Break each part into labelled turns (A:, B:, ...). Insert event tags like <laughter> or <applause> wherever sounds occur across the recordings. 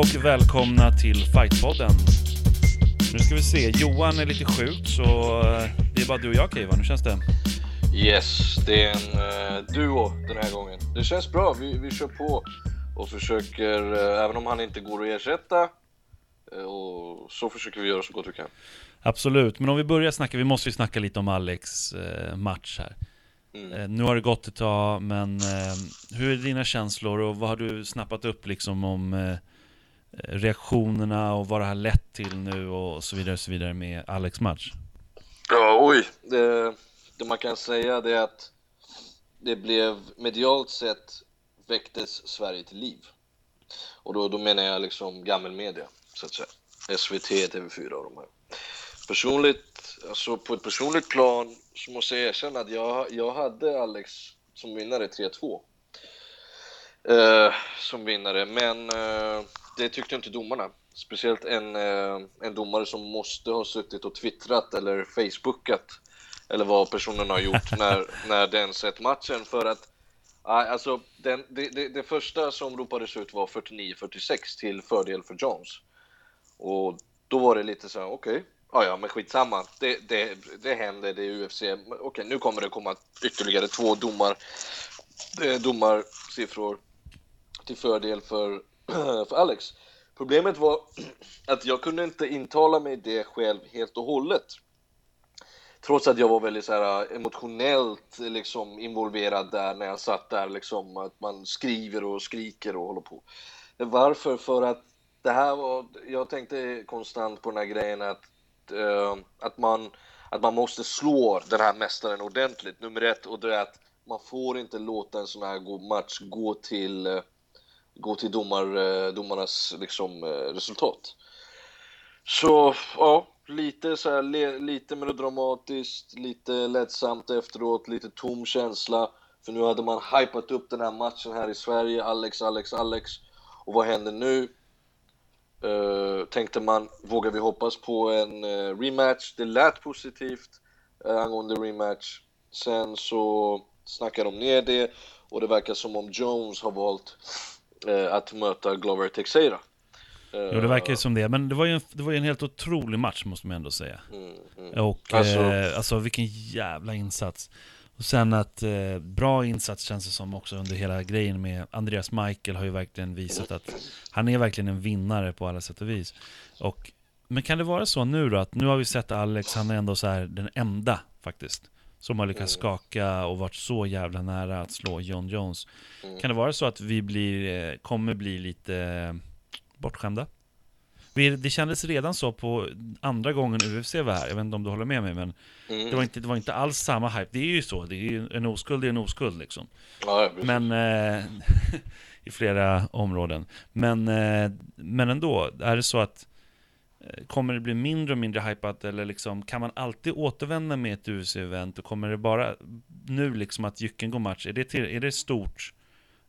A: Och välkomna till Fightpodden. Nu ska vi se, Johan är lite sjuk så eh, det är bara du och jag Keivan, hur känns det?
B: Yes, det är en uh, duo den här gången. Det känns bra, vi, vi kör på och försöker, uh, även om han inte går att ersätta, uh, och så försöker vi göra så gott vi kan.
A: Absolut, men om vi börjar snacka, vi måste ju snacka lite om Alex match här. Mm. Nu har det gått ett tag, men hur är dina känslor och vad har du snappat upp liksom om reaktionerna och vad det har lett till nu och så vidare, och så vidare med Alex match?
B: Ja, oj. Det, det man kan säga det är att det blev medialt sett väcktes Sverige till liv. Och då, då menar jag liksom gammelmedia, så att säga. SVT, TV4 och de här. Personligt, alltså på ett personligt plan så måste jag erkänna att jag, jag hade Alex som vinnare 3-2. Eh, som vinnare, men eh, det tyckte inte domarna. Speciellt en, eh, en domare som måste ha suttit och twittrat eller facebookat eller vad personen har gjort när, <laughs> när den sett matchen för att Alltså, den, det, det, det, första som ropades ut var 49-46 till fördel för Jones. Och då var det lite så här, okej, okay, ja, ja, men skitsamma, det, det, det händer, det är UFC. Okej, nu kommer det komma ytterligare två domar, domarsiffror till fördel för, <clears throat> för Alex. Problemet var <clears throat> att jag kunde inte intala mig det själv helt och hållet. Trots att jag var väldigt så här, eh, emotionellt eh, liksom, involverad där när jag satt där, liksom, att man skriver och skriker och håller på. Varför? För att det här var, jag tänkte konstant på den här grejen att, uh, att, man, att man måste slå den här mästaren ordentligt, nummer ett, och det är att man får inte låta en sån här match gå till uh, gå till domar, eh, domarnas liksom, eh, resultat. Så ja, lite så här, lite melodramatiskt, lite lättsamt efteråt, lite tom känsla. För nu hade man hypat upp den här matchen här i Sverige, Alex, Alex, Alex. Och vad händer nu? Uh, tänkte man, vågar vi hoppas på en uh, rematch? Det lät positivt uh, angående rematch. Sen så snackade de ner det och det verkar som om Jones har valt att möta Glover Teixeira.
A: Jo, det verkar ju som det. Men det var ju en, det var en helt otrolig match, måste man ändå säga. Mm, mm. Och alltså, eh, alltså vilken jävla insats. Och sen att eh, bra insats känns det som också under hela grejen med Andreas Michael har ju verkligen visat att han är verkligen en vinnare på alla sätt och vis. Och, men kan det vara så nu då, att nu har vi sett Alex, han är ändå så här den enda faktiskt som har lyckats mm. skaka och varit så jävla nära att slå John Jones. Mm. Kan det vara så att vi blir, eh, kommer bli lite eh, bortskämda? Det kändes redan så på andra gången UFC var här, jag vet inte om du håller med mig men mm. det, var inte, det var inte alls samma hype, det är ju så, det är ju en oskuld är en oskuld liksom.
B: Ja,
A: men eh, <laughs> i flera områden. Men, eh, men ändå, är det så att kommer det bli mindre och mindre hypat eller liksom, kan man alltid återvända med ett UFC-event och kommer det bara nu liksom att Jycken går match, är det, till, är det stort?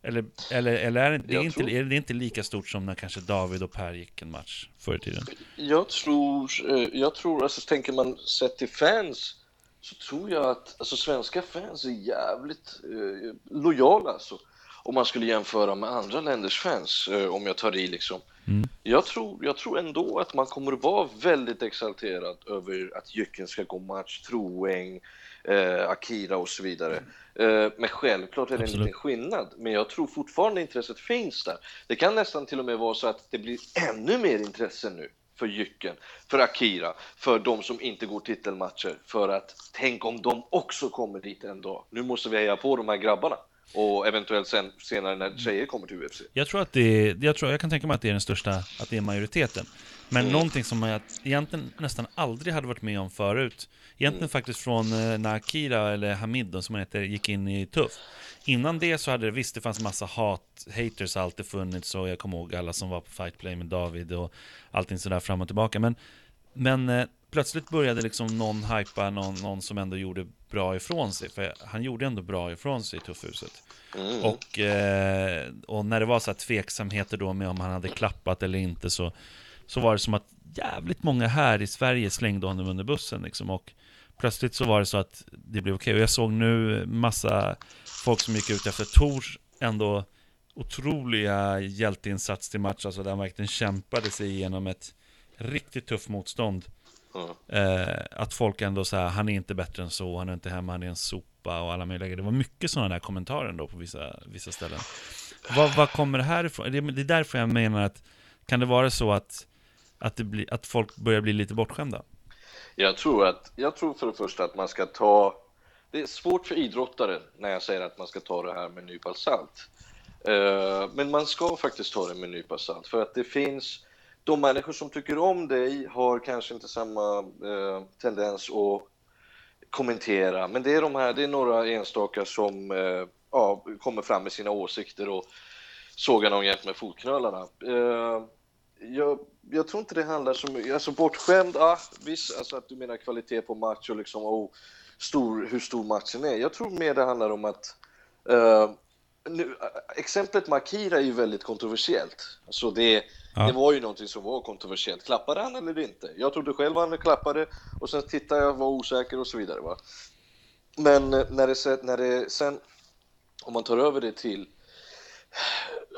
A: Eller, eller, eller är, det, det inte, tror... är det inte lika stort som när kanske David och Per gick en match förr i tiden?
B: Jag tror, eh, jag tror, alltså tänker man sett till fans så tror jag att alltså, svenska fans är jävligt eh, lojala alltså. Om man skulle jämföra med andra länders fans, eh, om jag tar i liksom. Mm. Jag, tror, jag tror ändå att man kommer att vara väldigt exalterad över att Jycken ska gå match, Troeng, eh, Akira och så vidare. Eh, men självklart är det Absolut. en liten skillnad. Men jag tror fortfarande intresset finns där. Det kan nästan till och med vara så att det blir ännu mer intresse nu för Jycken, för Akira, för de som inte går titelmatcher. För att tänk om de också kommer dit en dag. Nu måste vi heja på de här grabbarna. Och eventuellt sen, senare när tjejer kommer till UFC.
A: Jag tror att det är, jag, tror, jag kan tänka mig att det är den största, att det är majoriteten. Men mm. någonting som jag egentligen nästan aldrig hade varit med om förut. Egentligen mm. faktiskt från eh, när Akira, eller Hamid då, som han heter, gick in i Tuff. Innan det så hade det, visst det fanns massa hat, haters alltid funnits och jag kommer ihåg alla som var på fightplay med David och allting sådär fram och tillbaka. Men, men eh, plötsligt började liksom någon hypa någon, någon som ändå gjorde bra ifrån sig. För han gjorde ändå bra ifrån sig i Tuffhuset. Mm. Och, eh, och när det var så här tveksamheter då med om han hade klappat eller inte så, så var det som att jävligt många här i Sverige slängde honom under bussen. Liksom, och plötsligt så var det så att det blev okej. Okay. Och jag såg nu massa folk som gick ut efter Tors ändå otroliga hjälteinsats till match, alltså där han verkligen kämpade sig igenom ett riktigt tufft motstånd. Mm. Eh, att folk ändå säger han är inte bättre än så, han är inte hemma, han är en sopa och alla möjliga Det var mycket sådana där kommentarer ändå på vissa, vissa ställen. Vad, vad kommer det här ifrån? Det, det är därför jag menar att, kan det vara så att, att, det blir, att folk börjar bli lite bortskämda?
B: Jag tror, att, jag tror för det första att man ska ta det är svårt för idrottare när jag säger att man ska ta det här med en nypa salt. Uh, men man ska faktiskt ta det med en nypa salt för att det finns de människor som tycker om dig har kanske inte samma eh, tendens att kommentera, men det är de här, det är några enstaka som eh, ja, kommer fram med sina åsikter och sågar någon jämt med fotknölarna. Eh, jag, jag, tror inte det handlar så mycket, alltså bortskämd, ah, visst, alltså att du menar kvalitet på match och liksom, oh, stor, hur stor matchen är. Jag tror mer det handlar om att eh, nu, eh, exemplet med Akira är ju väldigt kontroversiellt. Alltså det, ja. det var ju någonting som var kontroversiellt. Klappade han eller inte? Jag trodde själv han klappade och sen tittade jag, var osäker och så vidare. Va? Men eh, när det, när det sen, om man tar över det till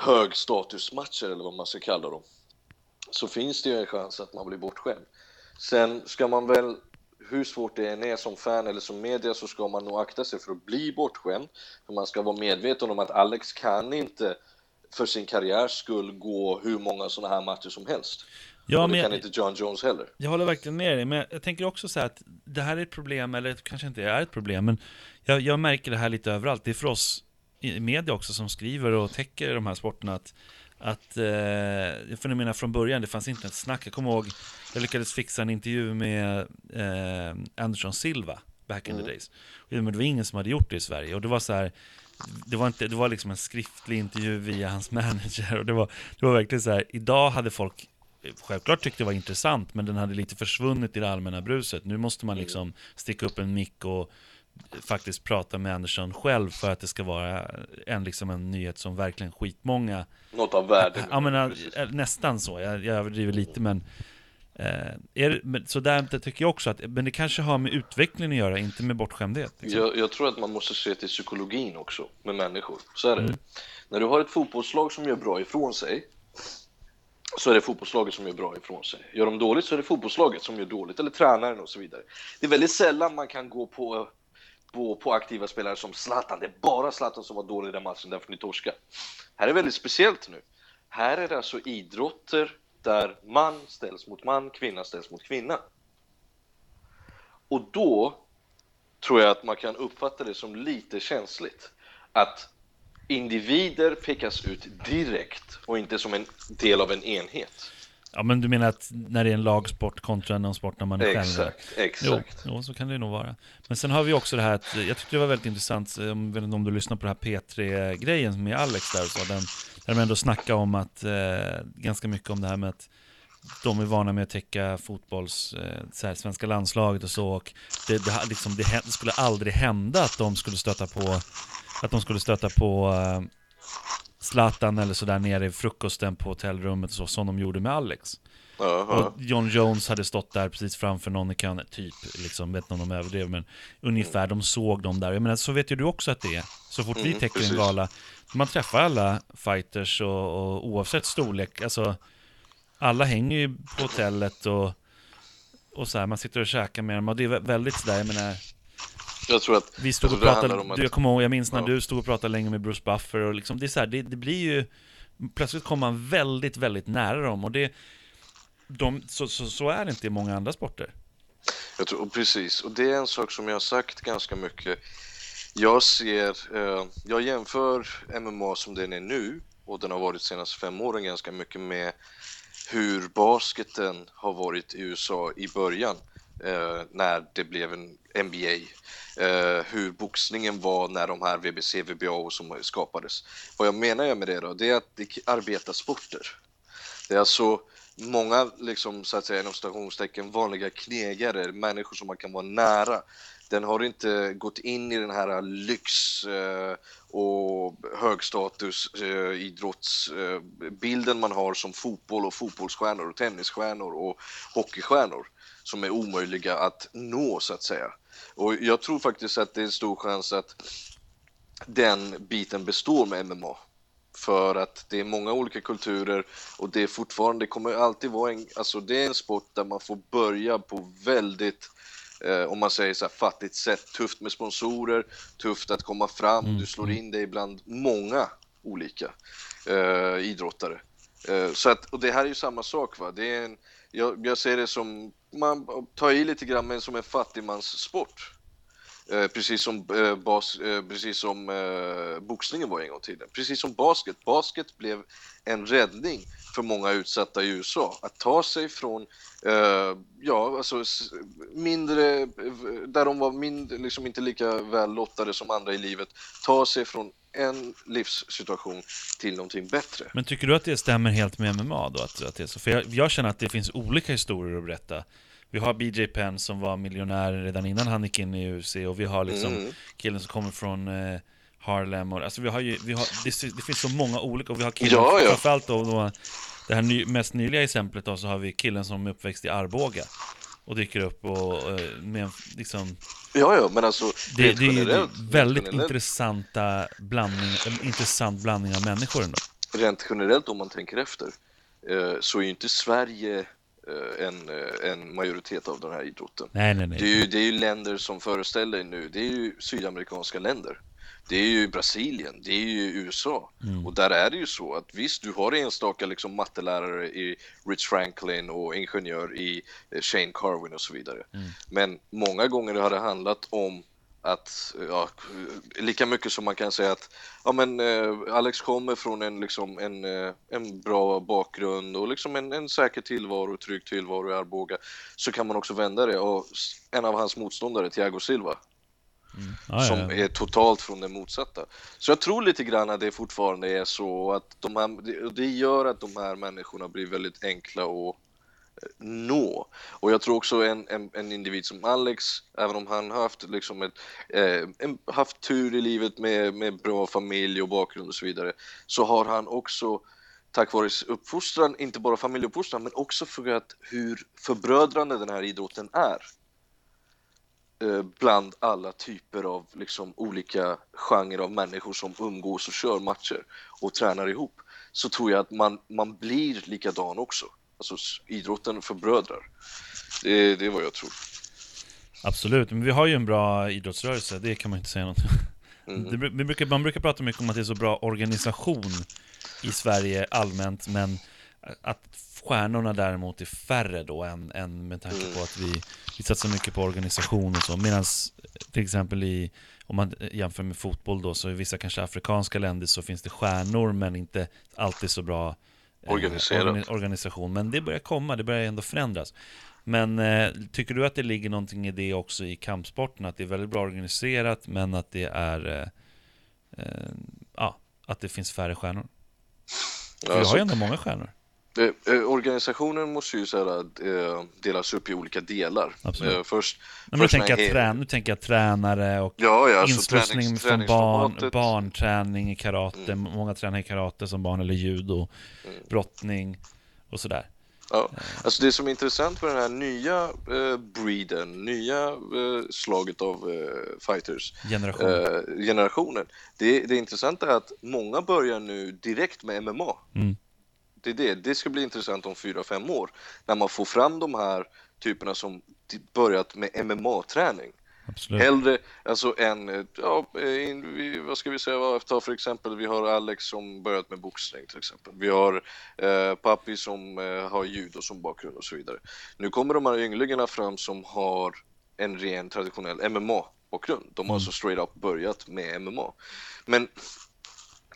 B: högstatusmatcher eller vad man ska kalla dem, så finns det ju en chans att man blir bortskämd. Sen ska man väl hur svårt det än är som fan eller som media så ska man nog akta sig för att bli bortskämd. För man ska vara medveten om att Alex kan inte för sin karriärs skull gå hur många sådana här matcher som helst. Ja, och det kan jag, inte John Jones heller.
A: Jag håller verkligen med dig, men jag tänker också så här att det här är ett problem, eller kanske inte är ett problem, men jag, jag märker det här lite överallt. Det är för oss i media också som skriver och täcker de här sporterna att att, eh, för jag menar från början, det fanns inte ett snack. Jag kommer ihåg, jag lyckades fixa en intervju med eh, Anderson Silva back in mm. the days. Men det var ingen som hade gjort det i Sverige och det var så här, det var, inte, det var liksom en skriftlig intervju via hans manager och det var, det var verkligen så här, idag hade folk självklart tyckte det var intressant men den hade lite försvunnit i det allmänna bruset. Nu måste man liksom sticka upp en mick och faktiskt prata med Andersson själv för att det ska vara en, liksom en nyhet som verkligen skitmånga
B: Något av värde
A: Ja men nästan så, jag, jag överdriver lite men eh, är, Så där tycker jag också att, men det kanske har med utveckling att göra, inte med bortskämdhet
B: liksom. jag, jag, tror att man måste se till psykologin också, med människor, så är det mm. När du har ett fotbollslag som gör bra ifrån sig så är det fotbollslaget som gör bra ifrån sig. Gör de dåligt så är det fotbollslaget som gör dåligt, eller tränaren och så vidare. Det är väldigt sällan man kan gå på på, på aktiva spelare som Zlatan. Det är bara Zlatan som var dålig i den matchen, därför ni torska. Här är väldigt speciellt nu. Här är det alltså idrotter där man ställs mot man, kvinna ställs mot kvinna. Och då tror jag att man kan uppfatta det som lite känsligt. Att individer pekas ut direkt och inte som en del av en enhet.
A: Ja men du menar att när det är en lagsport kontra någon sport när man är
B: exakt, själv? Exakt,
A: jo, jo, så kan det nog vara. Men sen har vi också det här att, jag tyckte det var väldigt intressant, eh, om, om du lyssnar på det här P3-grejen med Alex där, så den, där de ändå snackade om att, eh, ganska mycket om det här med att de är vana med att täcka fotbolls, eh, så här, svenska landslaget och så, och det, det, liksom, det, det skulle aldrig hända att de skulle stöta på, att de skulle stöta på eh, Zlatan eller sådär nere i frukosten på hotellrummet och så, som de gjorde med Alex. Uh -huh. Och John Jones hade stått där precis framför någon i kön, typ, liksom, vet inte om de överdrev, men ungefär, de såg dem där. Jag menar, så vet ju du också att det är. Så fort mm, vi täcker precis. en gala, man träffar alla fighters och, och oavsett storlek, alltså, alla hänger ju på hotellet och, och så här, man sitter och käkar med dem och det är väldigt sådär, jag menar,
B: jag tror att...
A: Vi stod och pratade, att... jag kommer ihåg, jag minns när ja. du stod och pratade länge med Bruce Buffer och liksom, det är så här, det, det, blir ju... Plötsligt kommer man väldigt, väldigt nära dem och det... De, så, så, så är det inte i många andra sporter.
B: Jag tror, precis, och det är en sak som jag har sagt ganska mycket. Jag ser, eh, jag jämför MMA som den är nu och den har varit de senaste fem åren ganska mycket med hur basketen har varit i USA i början eh, när det blev en NBA eh, hur boxningen var när de här VBC, VBA som skapades. Vad jag menar med det då, det är att det är arbetarsporter. Det är alltså många, liksom, så att säga, inom stationstecken, vanliga knegare, människor som man kan vara nära. Den har inte gått in i den här lyx eh, och högstatus eh, idrottsbilden man har som fotboll och fotbollsstjärnor och tennisstjärnor och hockeystjärnor som är omöjliga att nå så att säga. Och jag tror faktiskt att det är en stor chans att den biten består med MMA för att det är många olika kulturer och det är fortfarande, det kommer alltid vara en, alltså det är en sport där man får börja på väldigt eh, om man säger så här fattigt sätt, tufft med sponsorer, tufft att komma fram, mm. du slår in dig bland många olika eh, idrottare. Eh, så att, och det här är ju samma sak va, det är en, jag, jag ser det som, man tar i lite grann men som en fattigmanssport. Eh, precis som, eh, bas, eh, precis som eh, boxningen var en gång i tiden. Precis som basket. Basket blev en räddning för många utsatta i USA. Att ta sig från, eh, ja, alltså mindre, där de var mindre, liksom inte lika väl lottade som andra i livet, ta sig från en livssituation till någonting bättre.
A: Men tycker du att det stämmer helt med MMA då? Att, att det är så? För jag, jag känner att det finns olika historier att berätta vi har BJ Penn som var miljonär redan innan han gick in i UFC och vi har liksom mm. killen som kommer från eh, Harlem och alltså vi har ju, vi har, det, det finns så många olika och vi har killen, ja, ja. framförallt då, då det här ny, mest nyliga exemplet då så har vi killen som är uppväxt i Arboga och dyker upp och eh, med liksom
B: Ja, ja, men alltså
A: Det, det är ju väldigt intressanta blandning, en intressant blandning av människor ändå
B: Rent generellt om man tänker efter eh, så är ju inte Sverige en, eh, en majoritet av den här idrotten.
A: Nej, nej, nej.
B: Det, är ju, det är ju länder som föreställer nu, det är ju sydamerikanska länder. Det är ju Brasilien, det är ju USA. Mm. Och där är det ju så att visst, du har enstaka liksom mattelärare i Rich Franklin och ingenjör i eh, Shane Carwin och så vidare. Mm. Men många gånger har det handlat om att, ja, lika mycket som man kan säga att ja, men, eh, Alex kommer från en, liksom, en, eh, en bra bakgrund och liksom en, en säker tillvaro, trygg tillvaro i Arboga, så kan man också vända det. Och en av hans motståndare, Thiago Silva, mm. ah, som ja, ja. är totalt från det motsatta. Så jag tror lite grann att det fortfarande är så att de här, det gör att de här människorna blir väldigt enkla och nå. Och jag tror också en, en, en, individ som Alex, även om han haft, liksom ett, eh, en, haft tur i livet med, med bra familj och bakgrund och så vidare, så har han också tack vare uppfostran, inte bara familjeuppfostran, men också för att hur förbrödrande den här idrotten är eh, bland alla typer av liksom, olika genrer av människor som umgås och kör matcher och tränar ihop så tror jag att man, man blir likadan också. Alltså idrotten förbrödrar. Det, det är vad jag tror.
A: Absolut, men vi har ju en bra idrottsrörelse, det kan man inte säga något mm. det, brukar, Man brukar prata mycket om att det är så bra organisation i Sverige allmänt, men att stjärnorna däremot är färre då än, än med tanke på att vi, vi satsar mycket på organisation och så. Medan till exempel i, om man jämför med fotboll då, så i vissa kanske afrikanska länder så finns det stjärnor men inte alltid så bra
B: Organiserad.
A: organisation. Men det börjar komma, det börjar ändå förändras. Men eh, tycker du att det ligger någonting i det också i kampsporten? Att det är väldigt bra organiserat men att det är eh, eh, ja, att det finns färre stjärnor? För alltså, vi har ju ändå många stjärnor.
B: Eh, eh, organisationen måste ju så eh, delas upp i olika delar.
A: Absolut. först, men nu, tänker jag trän, nu tänker jag tränare och ja, ja, alltså inslussning från barn, barnträning i karate. Mm. Många tränar i karate som barn eller judo, mm. brottning och sådär.
B: Ja, alltså det som är intressant med den här nya eh, breeden, nya eh, slaget av eh, fighters,
A: Generation.
B: eh, generationen. Det, det intressanta är att många börjar nu direkt med MMA. Mm det är det. Det ska bli intressant om fyra fem år när man får fram de här typerna som börjat med MMA-träning.
A: Absolut.
B: Hellre, alltså en, ja, in, vad ska vi säga, ta för exempel, vi har Alex som börjat med boxning till exempel. Vi har eh, Papi som eh, har judo som bakgrund och så vidare. Nu kommer de här ynglingarna fram som har en ren traditionell MMA-bakgrund. De har mm. alltså straight up börjat med MMA. Men,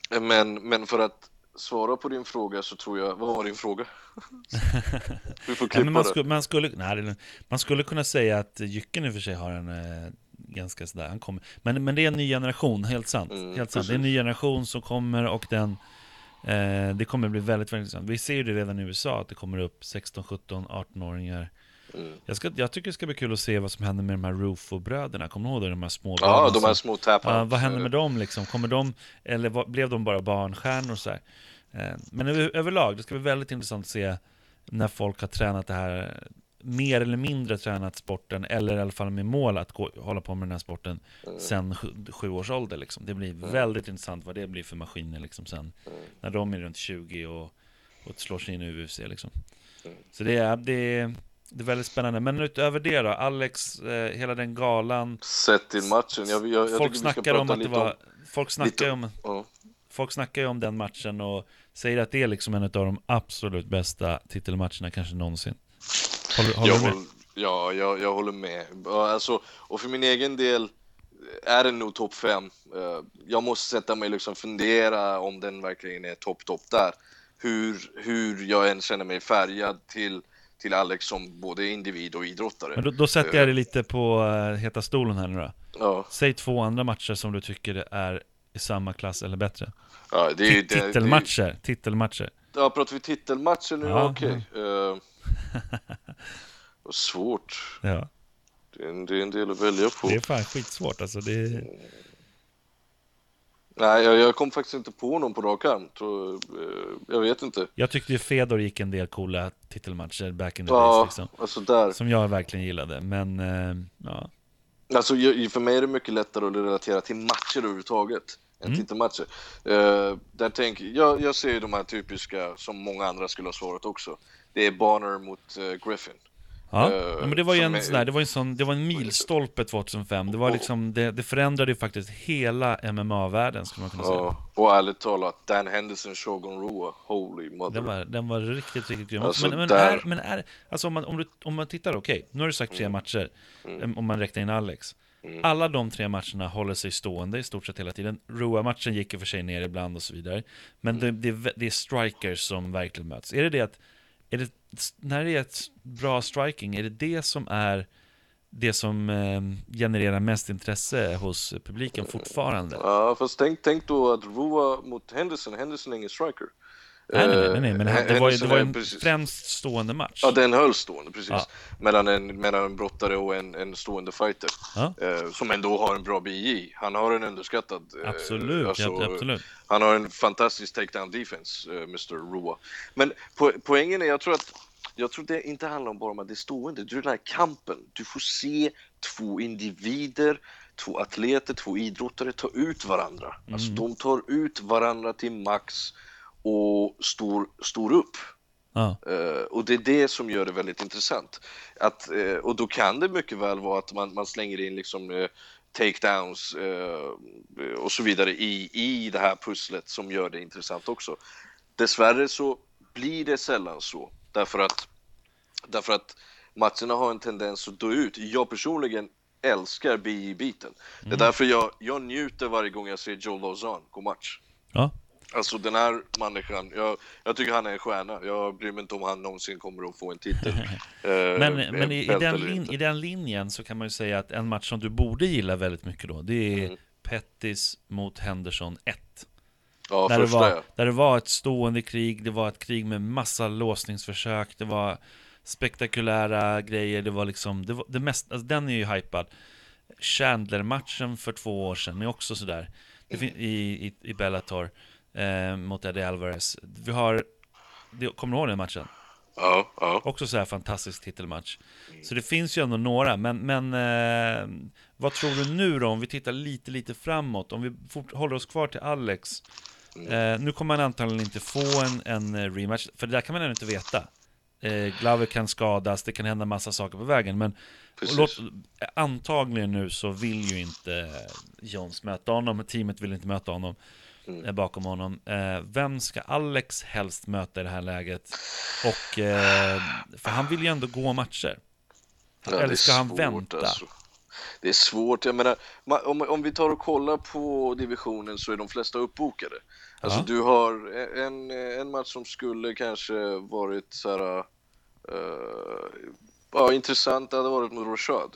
B: men, men för att svara på din fråga så tror jag, vad var din fråga? <laughs>
A: Vi får klippa ja, man, skulle, man, skulle, nej, man skulle kunna säga att Jycken i och för sig har en eh, ganska sådär, han kommer, men, men det är en ny generation, helt sant. Mm, helt sant. Det är en ny generation som kommer och den eh, det kommer bli väldigt, väldigt intressant. Vi ser ju det redan i USA, att det kommer upp 16, 17, 18-åringar Mm. Jag, ska, jag tycker det ska bli kul att se vad som händer med de här Rufo-bröderna. Kommer du ihåg det? De här små
B: Ja, de här små tapparna.
A: Uh, vad händer med dem liksom? Kommer de, eller var, blev de bara barnstjärnor så här? Uh, men över, överlag, det ska bli väldigt intressant att se när folk har tränat det här mer eller mindre tränat sporten, eller i alla fall med mål att gå, hålla på med den här sporten mm. sen sju, sju års ålder. Liksom. Det blir mm. väldigt intressant vad det blir för maskiner liksom, sen, mm. när de är runt 20 och, och slår sig in i UFC. Liksom. Mm. Så det är, det, är, det är väldigt spännande. Men utöver det då, Alex, eh, hela den galan.
B: Sett till matchen. Jag, jag, jag
A: folk snackar om att det var... Om, folk snackar om... Uh. Folk snackar ju om den matchen och säger att det är liksom en av de absolut bästa titelmatcherna kanske någonsin.
B: Håller, håller jag du med? Håller, ja, jag, jag håller med. Alltså, och för min egen del är den nog topp fem. Eh, jag måste sätta mig och liksom fundera om den verkligen är topp, topp där. Hur, hur jag än känner mig färgad till, till Alex som både individ och idrottare.
A: Men då, då sätter jag dig lite på uh, heta stolen här nu då. Ja. Säg två andra matcher som du tycker är i samma klass eller bättre. Ja, det är, titelmatcher, det, titelmatcher.
B: Ja, pratar vi titelmatcher nu? Ja, Okej. Okay. Uh, eh, vad svårt. Ja. Det är, en, det är en del att välja på.
A: Det är fan skitsvårt alltså. Det är...
B: Nej, jag, jag, kom faktiskt inte på någon på rak arm. Tror, eh, jag vet inte.
A: Jag tyckte ju Fedor gick en del coola titelmatcher back in the ja, days. Liksom,
B: alltså där.
A: Som jag verkligen gillade. Men, eh, ja.
B: Alltså, för mig är det mycket lättare att relatera till matcher överhuvudtaget än mm. titelmatcher. Uh, där tänk, jag, jag ser ju de här typiska som många andra skulle ha svarat också. Det är Bonner mot uh, Griffin.
A: Ja, uh, men det var ju en, är, sån där, det var en sån, det var en milstolpe 2005. Det var liksom, det, det förändrade ju faktiskt hela MMA-världen skulle man kunna säga. Ja,
B: och ärligt talat, Dan Henderson, Shogun Rua, holy mother.
A: Den var, den var riktigt, riktigt grym. Alltså, men, men, där... är, men är, alltså om man, om, du, om man tittar, okej, okay, nu har du sagt tre mm. matcher, mm. om man räknar in Alex. Mm. Alla de tre matcherna håller sig stående i stort sett hela tiden. Roa-matchen gick i och för sig ner ibland och så vidare. Men mm. det, det, det, är strikers som verkligen möts. Är det det att, är det, när det är ett bra striking, är det det som är det som eh, genererar mest intresse hos publiken fortfarande?
B: Ja, fast tänk, tänk då att Roa mot Henderson, Henderson är ingen striker.
A: Nej, nej, nej, nej men det, det var, det var en precis. främst stående match.
B: Ja, den höll stående, precis. Ja. Mellan, en, mellan en brottare och en, en stående fighter. Ja. Eh, som ändå har en bra BI. Han har en underskattad...
A: Eh, absolut, alltså, ja, absolut.
B: Han har en fantastisk takedown defense, eh, Mr. Rua. Men po poängen är, jag tror att jag tror det inte handlar om bara om att det är stående. Du den här kampen. Du får se två individer, två atleter, två idrottare ta ut varandra. Alltså, mm. Alltså de tar ut varandra till max och står, står upp. Ah. Uh, och det är det som gör det väldigt intressant. Att, uh, och då kan det mycket väl vara att man, man slänger in liksom uh, takedowns och så vidare i, i det här pusslet som gör det intressant också. Dessvärre så blir det sällan så därför att, därför att matcherna har en tendens att dö ut. Jag personligen älskar BI-biten. Mm. Det är mm. därför jag, jag njuter varje gång jag ser Joe Lozan gå match. Ja. Alltså den här människan, jag, jag, tycker han är en stjärna. Jag bryr mig inte om han någonsin kommer att få en titel. <laughs>
A: men eh, men i, i, den lin, i, den linjen så kan man ju säga att en match som du borde gilla väldigt mycket då, det är mm. Pettis mot Henderson 1.
B: Ja,
A: där, det var, ja. där det var ett stående krig, det var ett krig med massa låsningsförsök, det var spektakulära grejer, det var liksom, det, var, det mest, alltså den är ju hypad. Chandler-matchen för två år sedan är också sådär, mm. i, i, i Bellator eh, mot Eddie Alvarez. Vi har, kommer du ihåg den matchen?
B: Ja, ja.
A: Också så här fantastisk titelmatch. Så det finns ju ändå några, men, men eh, vad tror du nu då, om vi tittar lite, lite framåt, om vi fort, håller oss kvar till Alex. Mm. Eh, nu kommer man antagligen inte få en, en eh, rematch, för det där kan man ännu inte veta. Eh, Glover kan skadas, det kan hända massa saker på vägen, men låt, antagligen nu så vill ju inte Jones möta honom, teamet vill inte möta honom mm. bakom honom. Eh, vem ska Alex helst möta i det här läget? Och, eh, för han vill ju ändå gå matcher. Ja, Eller ska han vänta? Alltså.
B: Det är svårt, jag menar, om, om vi tar och kollar på divisionen så är de flesta uppbokade. Alltså ja. du har en, en match som skulle kanske varit så här, uh, ja, intressant, det hade varit mot Rashad.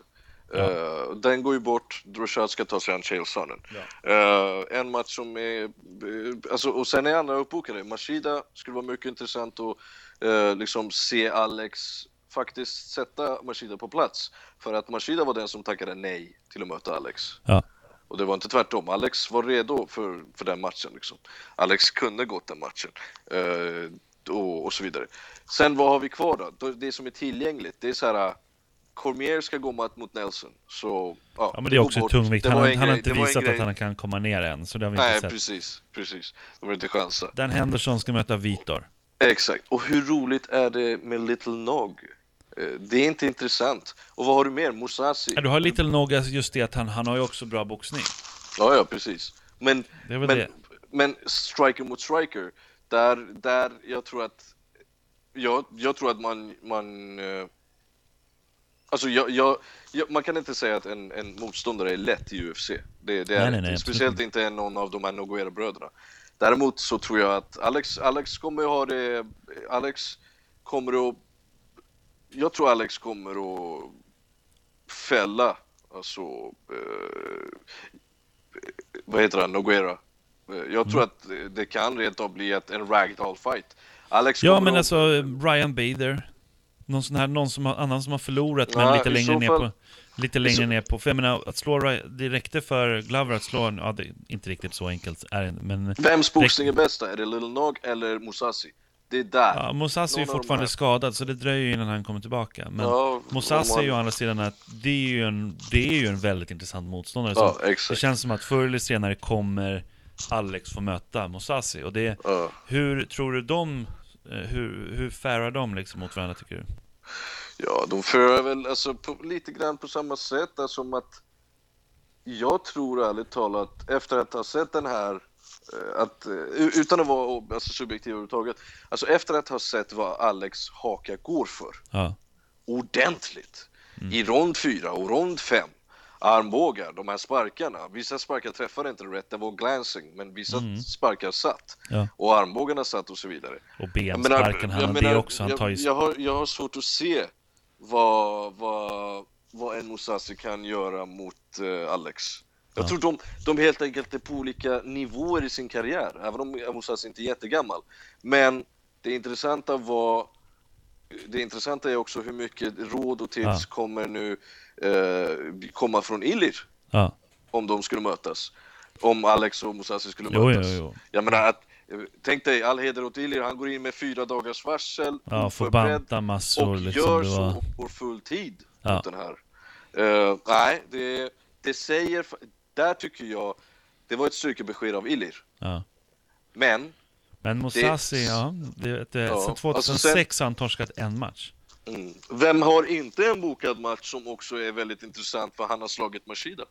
B: Ja. Uh, den går ju bort, Droshat ska ta sig an Chael Sonnen. Ja. Uh, en match som är, uh, alltså, och sen är andra uppbokade. Mashida skulle vara mycket intressant att uh, liksom se Alex faktiskt sätta Mashida på plats. För att Mashida var den som tackade nej till att möta Alex. Ja. Och det var inte tvärtom. Alex var redo för, för den matchen. Liksom. Alex kunde gått den matchen. och, och så vidare. Sen vad har vi kvar då? Det som är tillgängligt, det är så här Cormier ska gå mot, Nelson. Så,
A: ja, men det är också tungvikt. Han, han, har inte visat att han kan komma ner än. Så det har vi
B: Nej,
A: inte sett.
B: precis. precis. De har inte chansa.
A: Dan Henderson ska möta Vitor.
B: Exakt. Och hur roligt är det med Little Nog? Eh, det är inte intressant. Och vad har du mer? Musasi?
A: Ja, du har Little Nog, alltså just det att han, han har ju också bra boxning.
B: Ja, ja, precis. Men, men,
A: det.
B: men striker mot striker, där, där jag tror att jag, jag tror att man, man eh, Alltså jag, jag, jag, man kan inte säga att en, en motståndare är lätt i UFC. Det, det är
A: Nej, nej, nej,
B: Speciellt inte någon av de här Noguera-bröderna. Däremot så tror jag att Alex, Alex kommer att ha det... Alex kommer att... Jag tror Alex kommer att fälla, alltså... Eh, vad heter han? Noguera. Eh, Jag tror
A: Mm.
B: att det kan rent av bli ett, en ragdoll fight. Alex
A: Ja, men
B: att-
A: alltså Ryan Bader. Någon sån här, någon som har, annan som har förlorat, men
B: Ja,
A: lite
B: i
A: längre ner på... Lite längre
B: så-
A: ner på, för jag menar, att slå det räckte för Glover att slå ja det är inte riktigt så enkelt, är det, men...
B: Vems boxning är bäst? Är det Little Nog eller Musasi? Det är där.
A: Ja, är ju
B: Någon de
A: fortfarande skadad, så det dröjer ju innan han kommer tillbaka. Men
B: Ja,
A: Mosassi
B: om
A: är ju å andra sidan att det är ju en, det är ju en väldigt intressant motståndare.
B: Ja,
A: det känns som att förr eller senare kommer Alex få möta Mosassi. Och det,
B: Ja.
A: hur tror du de, hur, hur farar de liksom mot varandra tycker du?
B: Ja, de för väl alltså, på, lite grann på samma sätt alltså, som att jag tror ärligt talat efter att ha sett den här eh, att, eh, utan att vara alltså, subjektiv överhuvudtaget, alltså efter att ha sett vad Alex haka går för
A: Ja,
B: ordentligt
A: Mm.
B: i rond 4 och rond 5 armbågar, de här sparkarna, vissa sparkar träffade inte rätt, det var glancing, men vissa sparkar satt
A: ja.
B: och armbågarna satt och så vidare.
A: Och bensparken, han
B: menar,
A: det också. Han
B: jag,
A: tar ju...
B: jag, har, jag har svårt att se vad, vad, vad en Musasi kan göra mot eh, Alex. Jag
A: Ja.
B: tror de, de helt enkelt är på olika nivåer i sin karriär, även om Musasi inte är jättegammal. Men det intressanta var det intressanta är också hur mycket råd och tips
A: Ja.
B: kommer nu eh, komma från Illir
A: Ja,
B: om de skulle mötas. Om Alex och Musasi skulle
A: jo,
B: mötas.
A: jo, jo.
B: Jag menar att, tänk dig, all heder åt Illir, han går in med fyra dagars varsel,
A: Ja, får banta massor
B: och
A: liksom.
B: gör så
A: var...
B: får full tid
A: Ja.
B: mot den här. Eh, nej, det, det säger, där tycker jag, det var ett styrkebesked av Illir.
A: Ja.
B: Men,
A: Men Mosassi, ja. Det, det,
B: Ja,
A: sen
B: alltså
A: 2006 har han torskat en match.
B: Mm, vem har inte en bokad match som också är väldigt intressant för han har slagit Mashida?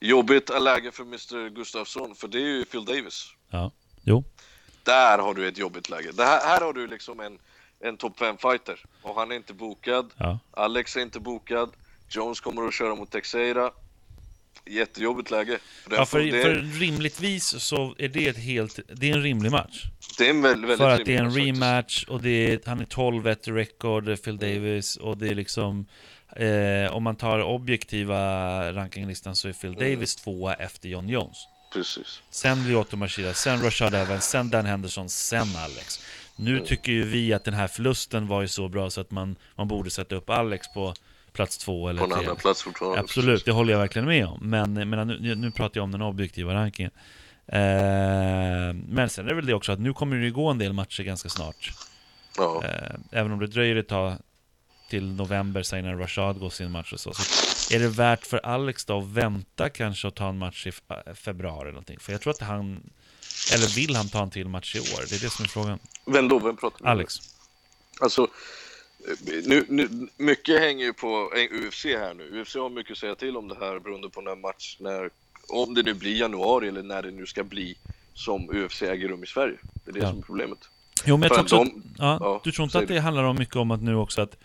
B: Jobbigt läge för Mr Gustafsson, för det är ju Phil Davis.
A: Ja, jo.
B: Där har du ett jobbigt läge. Det här, här har du liksom en, en topp 5-fighter. Och han är inte bokad.
A: Ja.
B: Alex är inte bokad. Jones kommer att köra mot Texeira. Jättejobbigt läge. För
A: Ja, för,
B: det,
A: för rimligtvis så är det ett helt, det är en rimlig match.
B: det är en väldigt, väldigt
A: För att det är en rematch och det är, han är 12-1 i record, Phil Davis, och det är liksom eh, om man tar objektiva rankinglistan så är Phil
B: Mm.
A: Davis tvåa efter John Jones.
B: Precis.
A: Sen Lyoto Machida, sen Rashad Evans, sen Dan Henderson, sen Alex. Nu
B: Mm.
A: tycker ju vi att den här förlusten var ju så bra så att man, man borde sätta upp Alex på plats två eller
B: På en
A: tre.
B: annan plats fortfarande.
A: Absolut, det håller jag verkligen med om. Men, men nu, nu pratar jag om den objektiva rankingen. Eh, men sen är det väl det också att nu kommer det gå en del matcher ganska snart.
B: Ja.
A: Eh, även om det dröjer ett tag till november, säg när Rashad går sin match och så. så är det värt för Alex då att vänta kanske och ta en match i f- februari eller någonting? För jag tror att han, eller vill han ta en till match i år? Det är det som är frågan.
B: Vem då? Vem pratar vi om?
A: Alex.
B: Alltså, eh, nu, nu, mycket hänger ju på UFC här nu. UFC har mycket att säga till om det här beroende på när match, när, om det nu blir januari eller när det nu ska bli som UFC äger rum i Sverige. Det är det
A: Ja.
B: som är problemet.
A: Jo, men jag tror också att, ja,
B: ja,
A: du tror inte att det handlar om mycket om att nu också att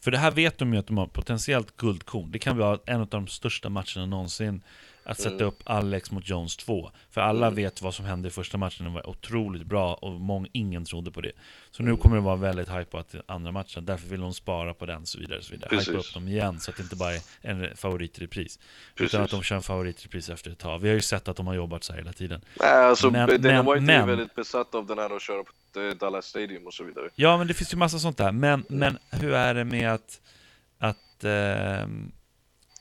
A: För det här vet de ju att de har potentiellt guldkorn. Det kan vara en av de största matcherna någonsin. Att sätta
B: Mm.
A: upp Alex mot Jones 2. För alla vet vad som hände i första matchen. Den var otroligt bra och mång, ingen trodde på det. Så
B: Mm.
A: nu kommer det vara väldigt hype att andra matchen. Därför vill de spara på den så vidare. Så vidare.
B: Precis.
A: Hypa upp dem igen så att det inte bara är en favorit i repris.
B: Precis.
A: Utan att de kör en favorit i repris efter ett tag. Vi har ju sett att de har jobbat så här hela tiden.
B: Nej, alltså
A: Men-
B: Dana
A: men-
B: White är
A: men-
B: väldigt besatt av den här att köra på eh, Dallas Stadium och så vidare.
A: Ja, men det finns ju massa sånt där. Men, men hur är det med att, att ehm,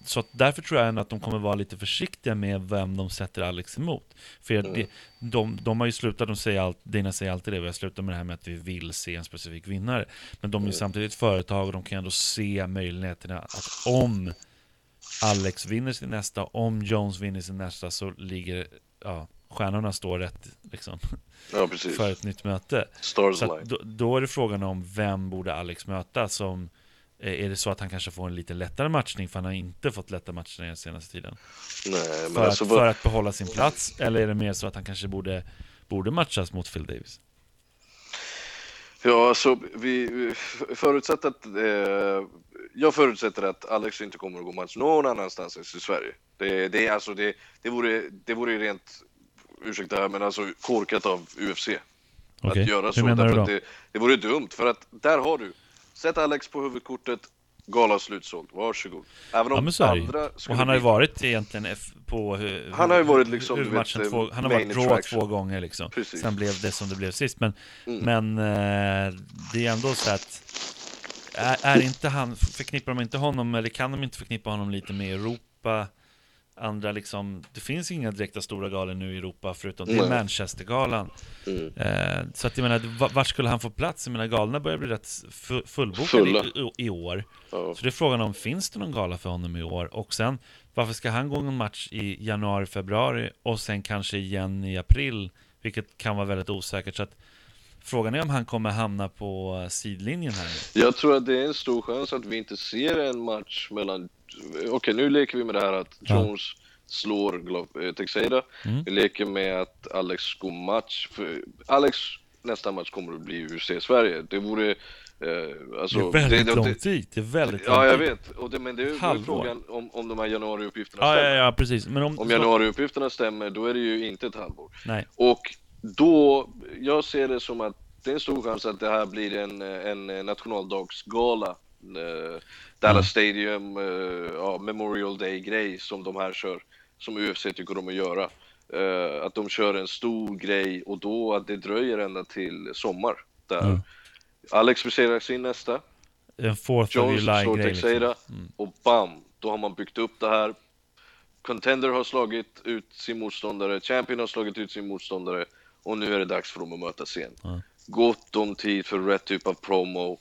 A: så därför tror jag ändå att de kommer vara lite försiktiga med vem de sätter Alex emot. För mm. det, de, de har ju slutat, de säger allt, Dina säger alltid det, vi har slutat med det här med att vi vill se en specifik vinnare. Men de är ju mm. samtidigt företag och de kan ändå se möjligheterna att om Alex vinner sin nästa, om Jones vinner sin nästa så ligger, ja, stjärnorna står rätt liksom.
B: Ja,
A: för ett nytt möte.
B: Stars
A: så då, då, är det frågan om vem borde Alex möta som är det så att han kanske får en lite lättare matchning för han har inte fått lätta matchningar den senaste tiden?
B: Nej,
A: men för, alltså, att, för att behålla sin plats? Eller är det mer så att han kanske borde, borde matchas mot Phil Davis?
B: Ja, alltså vi förutsätter att eh, jag förutsätter att Alex inte kommer att gå match någon annanstans än i Sverige. Det, det, alltså, det, det, vore, det vore rent, ursäkta men alltså korkat av UFC.
A: Okay.
B: Att göra så. Hur
A: menar du då?
B: Det, det vore dumt för att där har du Sätt Alex på huvudkortet, gala slutsåld, varsågod.
A: Även om ja, andra Och han har ju varit egentligen på hu
B: Han har ju varit liksom,
A: huvudmatchen två, Han har varit draw två gånger liksom. Precis. Sen blev det som det blev sist. Men, mm. men eh, det är ändå så att är, är inte han, förknippar de inte honom, eller kan de inte förknippa honom lite med Europa? Andra liksom, det finns inga direkta stora galor nu i Europa förutom det är Manchestergalan. Mm. Eh, så att jag menar, vart skulle han få plats? Jag menar, galorna börjar bli rätt fullbokade i, i, år. Ja. Så det är frågan om, finns det någon gala för honom i år? Och sen, varför ska han gå en match i januari, februari och sen kanske igen i april? Vilket kan vara väldigt osäkert. Så att Frågan är om han kommer hamna på sidlinjen här.
B: Jag tror att det är en stor chans att vi inte ser en match mellan okej okay, nu leker vi med det här att Jones ja. slår eh, Texeira. Mm. Vi leker med att Alex går match. För Alex nästa match kommer att bli UFC Sverige. Det vore
A: Eh, alltså, det är väldigt det, lång tid, det är väldigt
B: Ja, jag vet. Och det, men det är ju frågan om, om de här januariuppgifterna
A: ja, stämmer. Ja, ja, precis. Men
B: om, om januariuppgifterna stämmer, då är det ju inte ett halvår.
A: Nej.
B: Och då, jag ser det som att det är en stor chans att det här blir en, en nationaldagsgala Eh, Dallas Stadium, eh, ja, Memorial Day-grej som de här kör, som UFC tycker om att göra. Eh, att de kör en stor grej och då att det dröjer ända till sommar. Där mm. Alex beserar sin nästa.
A: En fourth Jones of July-grej.
B: Liksom. Mm. Och bam, då har man byggt upp det här. Contender har slagit ut sin motståndare, Champion har slagit ut sin motståndare och nu är det dags för dem att mötas igen. Mm. Gott om tid för rätt typ av promo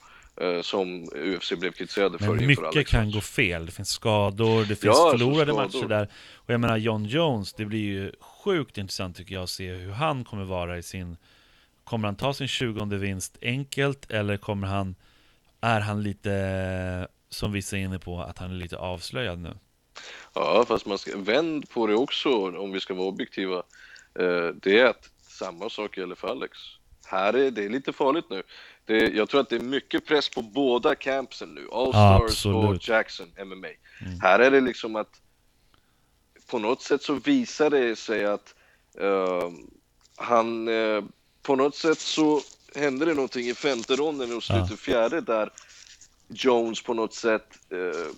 B: som UFC blev kritiserade för
A: Men mycket kan gå fel. Det finns skador, det finns ja, förlorade matcher där. Och jag menar John Jones, det blir ju sjukt intressant tycker jag att se hur han kommer vara i sin... Kommer han ta sin 20 vinst enkelt eller kommer han... Är han lite, som vissa är inne på, att han är lite avslöjad nu?
B: Ja, fast man ska vänd på det också om vi ska vara objektiva. Eh, det är att samma sak gäller för Alex. Här är det lite farligt nu. Det, jag tror att det är mycket press på båda campsen nu, Allstars och Jackson MMA. Mm. Här är det liksom att på något sätt så visar det sig att uh, han, uh, på något sätt så händer det någonting i femte ronden och slutet ja. fjärde där Jones på något sätt uh,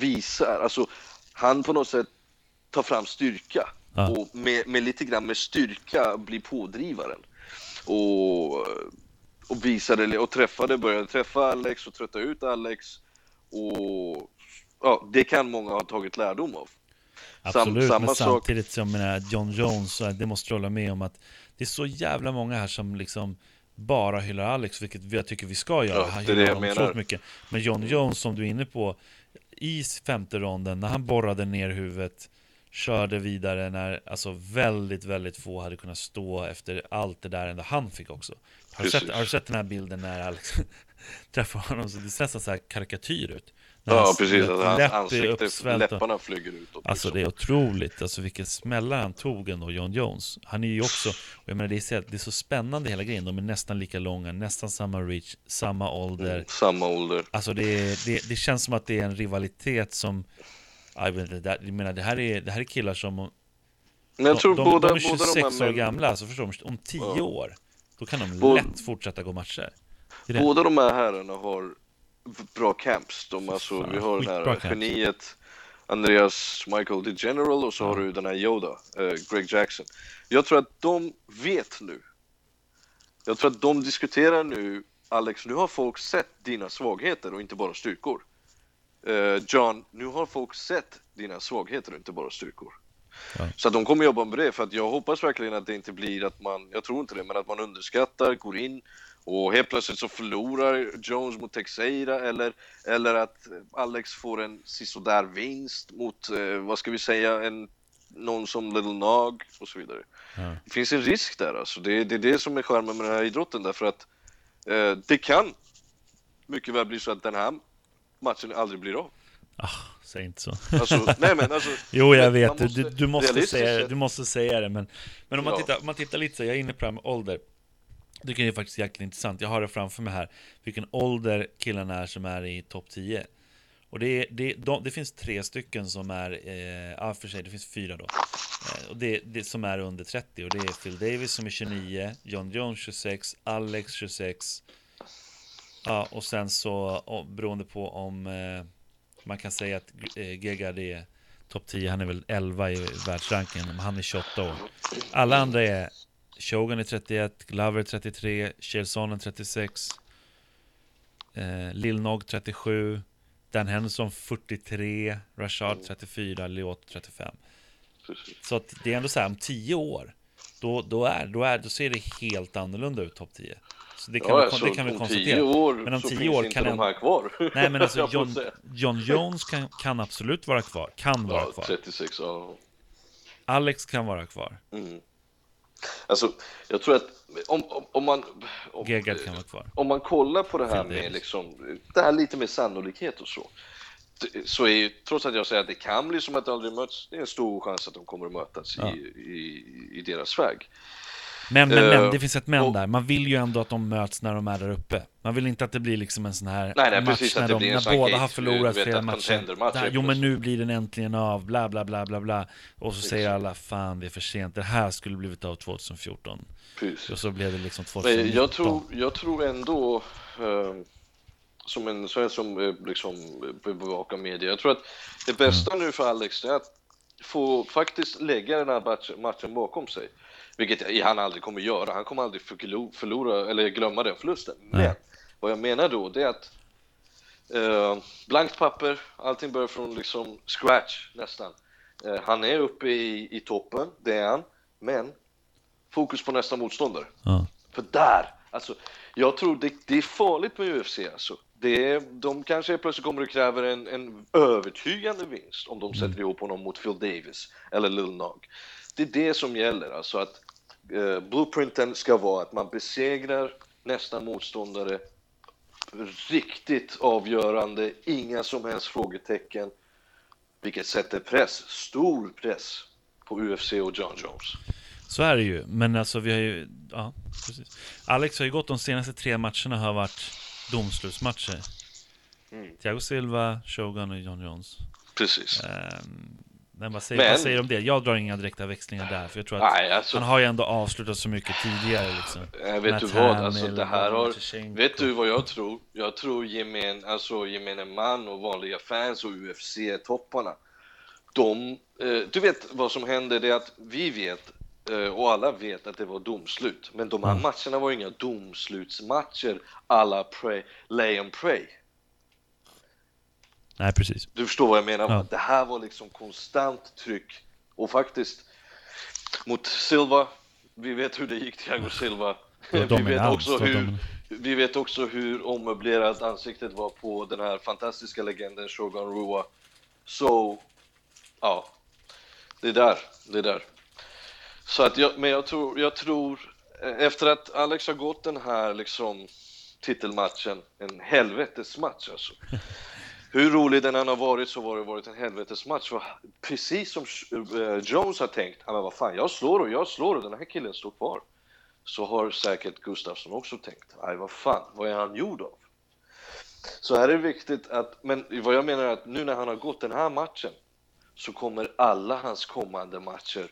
B: visar, alltså han på något sätt tar fram styrka ja. och med, med lite grann med styrka blir pådrivaren. Och och visade och träffade, började träffa Alex och trötta ut Alex. Och ja, det kan många ha tagit lärdom av.
A: Absolut, Sam, men samtidigt som menar, John Jones, det måste du hålla med om att det är så jävla många här som liksom bara hyllar Alex, vilket jag tycker vi ska göra.
B: Ja, är det jag menar.
A: Mycket. Men John Jones, som du är inne på, i femte ronden, när han borrade ner huvudet, körde vidare när alltså väldigt, väldigt få hade kunnat stå efter allt det där ändå han fick också. Har du, sett, har du sett den här bilden när Alex <laughs> träffar honom? Så det ser nästan så här karikatyr ut.
B: När ja, precis. Alltså, hans ansikte, läpparna flyger utåt.
A: Alltså liksom. det är otroligt. Alltså vilken smälla han tog ändå, John Jones. Han är ju också, och jag menar det är, så, det är så spännande hela grejen. De är nästan lika långa, nästan samma reach, samma ålder. Mm,
B: samma ålder.
A: Alltså det, det, det känns som att det är en rivalitet som, jag, vet inte, jag menar det här är, det här är killar som
B: men jag tror
A: de,
B: båda,
A: de är 26 båda de år gamla, alltså förstår du, om 10 ja. år då kan de Både, lätt fortsätta gå matcher.
B: Båda de här herrarna har bra camps. De, alltså, vi har den här geniet Andreas Michael the General och så har du den här Yoda, äh, Greg Jackson. Jag tror att de vet nu. Jag tror att de diskuterar nu, Alex, nu har folk sett dina svagheter och inte bara styrkor. uh, John, nu har folk sett dina svagheter och inte bara styrkor. Ja. Så att de kommer jobba med det, för att jag hoppas verkligen att det inte blir att man, jag tror inte det, men att man underskattar, går in och helt plötsligt så förlorar Jones mot Texeira eller, eller att Alex får en sisådär vinst mot, eh, vad ska vi säga, en, någon som Little Nog och så vidare. Ja. Det finns en risk där alltså. Det, det är det som är charmen med den här idrotten därför att eh, det kan mycket väl bli så att den här matchen aldrig blir av.
A: Ah, säg inte så.
B: Alltså, nej men alltså, <laughs>
A: jo, jag vet. Måste, du, du, måste säga, du måste säga det. Men, men om, man tittar, om man tittar lite så, jag är inne på det här med ålder. Det är faktiskt jäkligt intressant. Jag har det framför mig här. Vilken ålder killarna är som är i topp 10. Och det, det, de, det finns tre stycken som är, eh, ja för sig det finns fyra då. Eh, och det, det som är under 30 och det är Phil Davis som är 29, John Jones 26, Alex 26. Ja, och sen så och, beroende på om eh, man kan säga att Gegard eh, är topp 10, han är väl 11 i världsranken, men han är 28 år. Alla andra är Shogun är 31, Glover 33, Chelsonen 36, eh, Lil Nog 37, Dan Henson 43, Rashard 34, Leot 35. Så att det är ändå så här, om 10 år, då, då, är, då, är, då ser det helt annorlunda ut, topp 10. Så det kan, ja, vi, det kan vi konstatera.
B: År men om 10 år kan de här kvar. <laughs>
A: Nej men alltså John, John Jones kan, kan, absolut vara kvar, kan vara
B: ja,
A: kvar.
B: 36, ja.
A: Alex kan vara kvar.
B: Mm. Alltså, jag tror att om, om, om man...
A: Om, kan vara kvar.
B: Om man kollar på det här med liksom, det här lite med sannolikhet och så. Så är ju, trots att jag säger att det kan bli som att det aldrig möts, det är en stor chans att de kommer att mötas ja. i, i, i deras väg.
A: Men, men, men, eh, det finns ett men och, där. Man vill ju ändå att de möts när de är där uppe. Man vill inte att det blir liksom en sån här
B: nej, nej,
A: match
B: när,
A: de, när båda har förlorat flera matcher. Där, jo, men nu blir den äntligen av, bla, bla, bla, bla, bla. Och så säger alla, fan, det är för sent. Det här skulle blivit av 2014. Precis. Och så blev det liksom 2019.
B: Men jag tror, jag tror ändå, eh, som en som eh, liksom bevakar media, jag tror att det bästa mm. nu för Alex är att få faktiskt lägga den här matchen bakom sig. Vilket han aldrig kommer göra. Han kommer aldrig förlora eller glömma den förlusten. Nej. Men vad jag menar då, det är att eh, blankt papper, allting börjar från liksom scratch nästan. Eh, han är uppe i, i toppen, det är han. Men fokus på nästa motståndare. Ja. För där, alltså, jag tror det, det är farligt med UFC alltså. Det de kanske plötsligt kommer att kräva en, en övertygande vinst om de sätter mm. ihop honom mot Phil Davis eller Lil Nog. Det är det som gäller, alltså att eh, blueprinten ska vara att man besegrar nästa motståndare riktigt avgörande, inga som helst frågetecken, vilket sätter press, stor press på UFC och John Jones.
A: Så är det ju, men alltså vi har ju, ja, precis. Alex har ju gått de senaste tre matcherna har varit domslutsmatcher. Mm. Thiago Silva, Shogun och John Jones.
B: Precis. Um,
A: men vad säger, men, vad säger du om det? Jag drar inga direkta växlingar där, för jag tror att nej, alltså, han har ju ändå avslutat så mycket tidigare liksom.
B: Äh, vet Matt du vad, alltså det här har, vet du vad jag tror? Jag tror gemen, alltså gemene man och vanliga fans och UFC-topparna, de, eh, du vet vad som händer, det är att vi vet och alla vet att det var domslut, men de här mm. matcherna var inga domslutsmatcher alla pray, lay and pray.
A: Nej, precis.
B: Du förstår vad jag menar? Ja. Det här var liksom konstant tryck. Och faktiskt, mot Silva, vi vet hur det gick Thiago Silva. <laughs> Vi vet, också hur, vi vet också hur ommöblerat ansiktet var på den här fantastiska legenden Shogun Rua. Så, ja, det är där, det är där. Så att jag, men jag tror, jag tror, efter att Alex har gått den här liksom titelmatchen, en helvetesmatch alltså. <laughs> hur rolig den än har varit så har det varit en helvetesmatch. Precis som eh, Jones har tänkt, men vad fan, jag slår och jag slår och den här killen står kvar. Så har säkert Gustafsson också tänkt, nej vad fan, vad är han gjord av? Så här är det viktigt att, men vad jag menar är att nu när han har gått den här matchen så kommer alla hans kommande matcher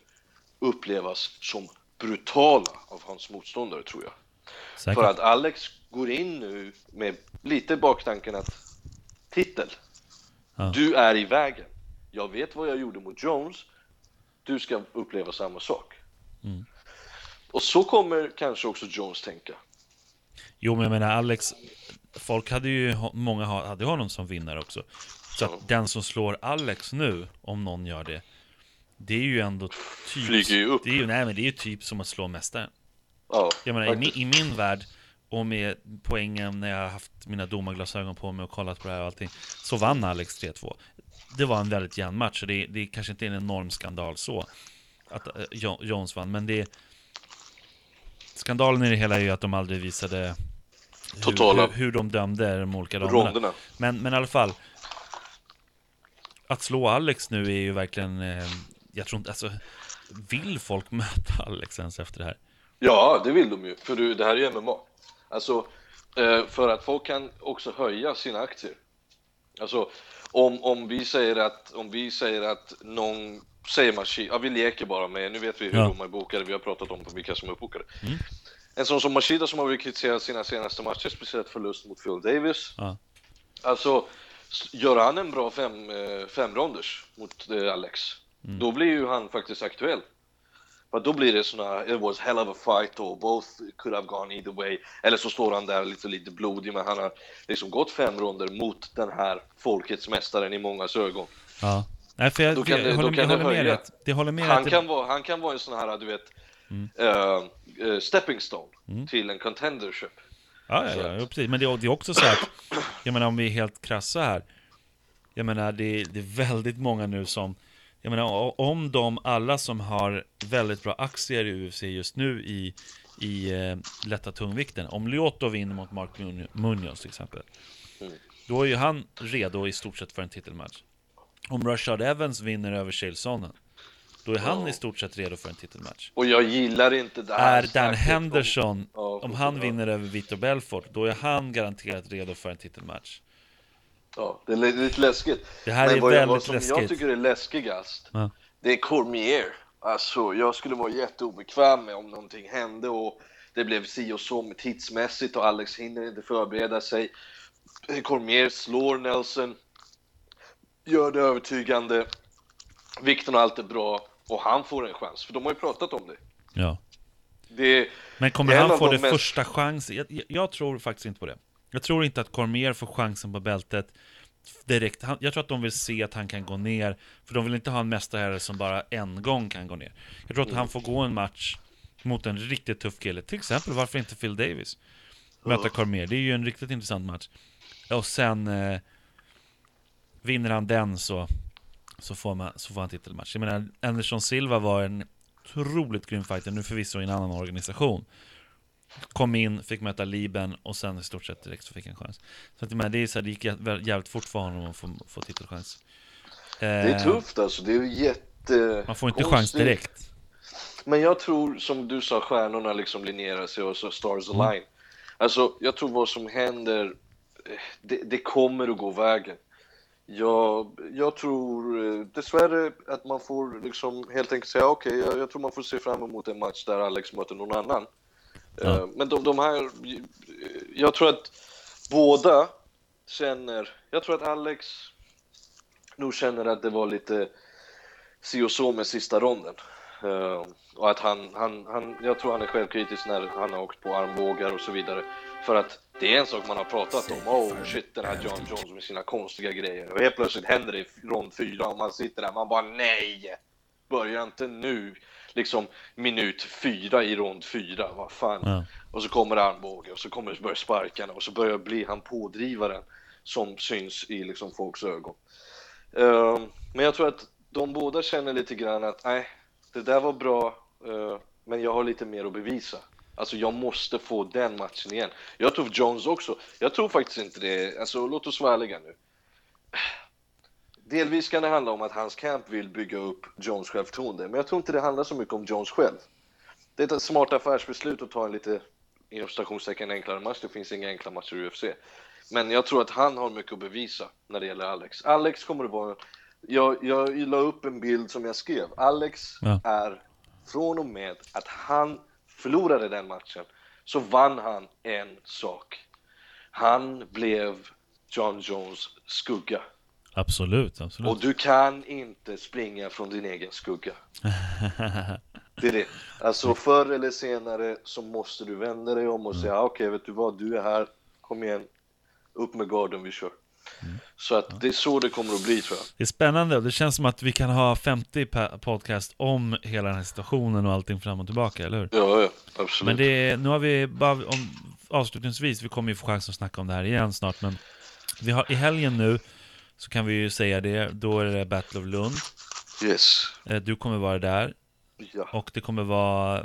B: upplevas som brutala av hans motståndare tror jag. Säkert. För att Alex går in nu med lite baktanken att titel. Ja. Du är i vägen. Jag vet vad jag gjorde mot Jones. Du ska uppleva samma sak. Mm. Och så kommer kanske också Jones tänka.
A: Jo, men jag menar Alex, folk hade ju, många hade honom som vinnare också. Så att den som slår Alex nu, om någon gör det, det är ju ändå typ...
B: Flyger ju upp.
A: Det är ju, nej men det är ju typ som att slå mästaren.
B: Ja,
A: Jag menar, i, i min värld, och med poängen när jag har haft mina domarglasögon på mig och kollat på det här och allting, så vann Alex 3-2. Det var en väldigt jämn match, och det, det kanske inte är en enorm skandal så, att Jo- Jones vann, men det... Skandalen i det hela är ju att de aldrig visade hur,
B: Totala.
A: hur, hur de dömde de olika
B: ronderna.
A: Men, men i alla fall, att slå Alex nu är ju verkligen, eh, jag tror inte, alltså, vill folk <laughs> möta Alex ens efter det här?
B: Ja, det vill de ju, för du, det här är ju MMA. Alltså, eh, för att folk kan också höja sina aktier. Alltså, om, om vi säger att, om vi säger att någon, säger Machida, ja vi leker bara med, nu vet vi hur
A: Ja.
B: de är bokade, vi har pratat om vilka som är bokade. En sån som Machida som har blivit kritiserad sina senaste matcher, speciellt förlust mot Phil Davis.
A: Ja.
B: Alltså, gör han en bra fem, eh, femronders mot eh, Alex, då blir ju han faktiskt aktuell. För då blir det såna, it was hell of a fight och both could have gone either way. Eller så står han där lite, lite blodig, men han har liksom gått fem ronder mot den här folkets mästaren i mångas ögon.
A: Ja. Nej, för jag,
B: Då kan
A: jag,
B: det- då
A: håller,
B: kan
A: jag
B: det
A: håller med Det håller med
B: Han
A: det-
B: kan, vara, han kan vara en sån här, du vet, eh, eh, stepping stone till en contendership.
A: Ja, ja, ja, precis. Men det är, det är också så att, jag menar om vi är helt krassa här, jag menar det, det är väldigt många nu som, jag menar om de alla som har väldigt bra aktier i UFC just nu i, i eh, lätta tungvikten, om Lyoto vinner mot Mark Mun- Munoz till exempel, då är ju han redo i stort sett för en titelmatch. Om Rashad Evans vinner över Chael Sonnen, då är han i stort sett redo för en titelmatch.
B: Och jag gillar inte det här
A: Är Dan
B: snacket om-
A: Henderson,
B: Ja,
A: om han vinner över Vitor Belfort, då är han garanterat redo för en titelmatch.
B: Ja, det är li- lite läskigt.
A: Det här
B: Men
A: är
B: vad jag,
A: väldigt
B: vad som jag
A: läskigt.
B: tycker är läskigast,
A: Ja.
B: det är Cormier. Alltså, jag skulle vara jätteobekväm med om någonting hände och det blev si och så med tidsmässigt och Alex hinner inte förbereda sig. Cormier slår Nelson, gör det övertygande, vikten och allt är bra och han får en chans, för de har ju pratat om det.
A: Ja.
B: det
A: Men kommer han få
B: de
A: det
B: mest-
A: första chansen? Jag, jag, jag tror faktiskt inte på det. Jag tror inte att Cormier får chansen på bältet direkt. Han, jag tror att de vill se att han kan gå ner, för de vill inte ha en mästarherre som bara en gång kan gå ner. Jag tror att han får gå en match mot en riktigt tuff kille. Till exempel, varför inte Phil Davis? Möta Cormier, det är ju en riktigt intressant match. Och sen eh, vinner han den så, så, får man, så får han titelmatch. Jag menar, Anderson Silva var en otroligt grym fighter, nu förvisso i en annan organisation. Kom in, fick möta Liben och sen i stort sett direkt så fick han chans. Så att, menar, det, är så här, det gick jä- jävligt fort för honom att få, få titelchans.
B: Det är
A: Eh,
B: tufft alltså, det är ju jätte...
A: Man får inte
B: konstigt.
A: chans direkt.
B: Men jag tror, som du sa, stjärnorna liksom linjerar sig och så stars
A: Mm.
B: align. Alltså, jag tror vad som händer, det, det kommer att gå vägen. Jag, jag tror eh, dessvärre att man får liksom helt enkelt säga okej, jag, jag tror man får se fram emot en match där Alex möter någon annan.
A: Ja.
B: Eh, Men de, de här, jag tror att båda känner, jag tror att Alex nog känner att det var lite si och så med sista ronden. Eh, och att han, han, han, jag tror han är självkritisk när han har åkt på armbågar och så vidare. För att det är en sak man har pratat om. Oh shit, den här John Jones med sina konstiga grejer. Och helt plötsligt händer det i rond fyra och man sitter där, man bara nej! Börja inte nu! Liksom minut fyra i rond fyra, vad fan.
A: Ja.
B: Och så kommer armbåge och så kommer börjar sparkarna och så börjar bli han pådrivaren som syns i liksom folks ögon. Ehm, men jag tror att de båda känner lite grann att nej, det där var bra, eh, men jag har lite mer att bevisa. Alltså jag måste få den matchen igen. Jag tror Jones också. Jag tror faktiskt inte det. Alltså låt oss vara ärliga nu. Delvis kan det handla om att hans camp vill bygga upp Jones självförtroende, men jag tror inte det handlar så mycket om Jones själv. Det är ett smart affärsbeslut att ta en lite, inom citationstecken, enklare match. Det finns inga enkla matcher i UFC. Men jag tror att han har mycket att bevisa när det gäller Alex. Alex kommer att vara... Jag, jag la upp en bild som jag skrev. Alex
A: Ja.
B: är från och med att han förlorade den matchen så vann han en sak. Han blev John Jones skugga.
A: Absolut, absolut.
B: Och du kan inte springa från din egen skugga. <laughs> Det är det. Alltså förr eller senare så måste du vända dig om och säga okej, vet du vad, du är här, kom igen, upp med garden, vi kör. Mm. Så att det är så det kommer att bli tror jag.
A: Det är spännande och det känns som att vi kan ha 50 podcast om hela den här situationen och allting fram och tillbaka, eller hur?
B: Ja, ja absolut.
A: Men det är, nu har vi bara, om, avslutningsvis, vi kommer ju få chans att snacka om det här igen snart, men vi har, i helgen nu så kan vi ju säga det, då är det Battle of Lund.
B: Yes.
A: Eh, du kommer vara där.
B: Ja.
A: Och det kommer vara,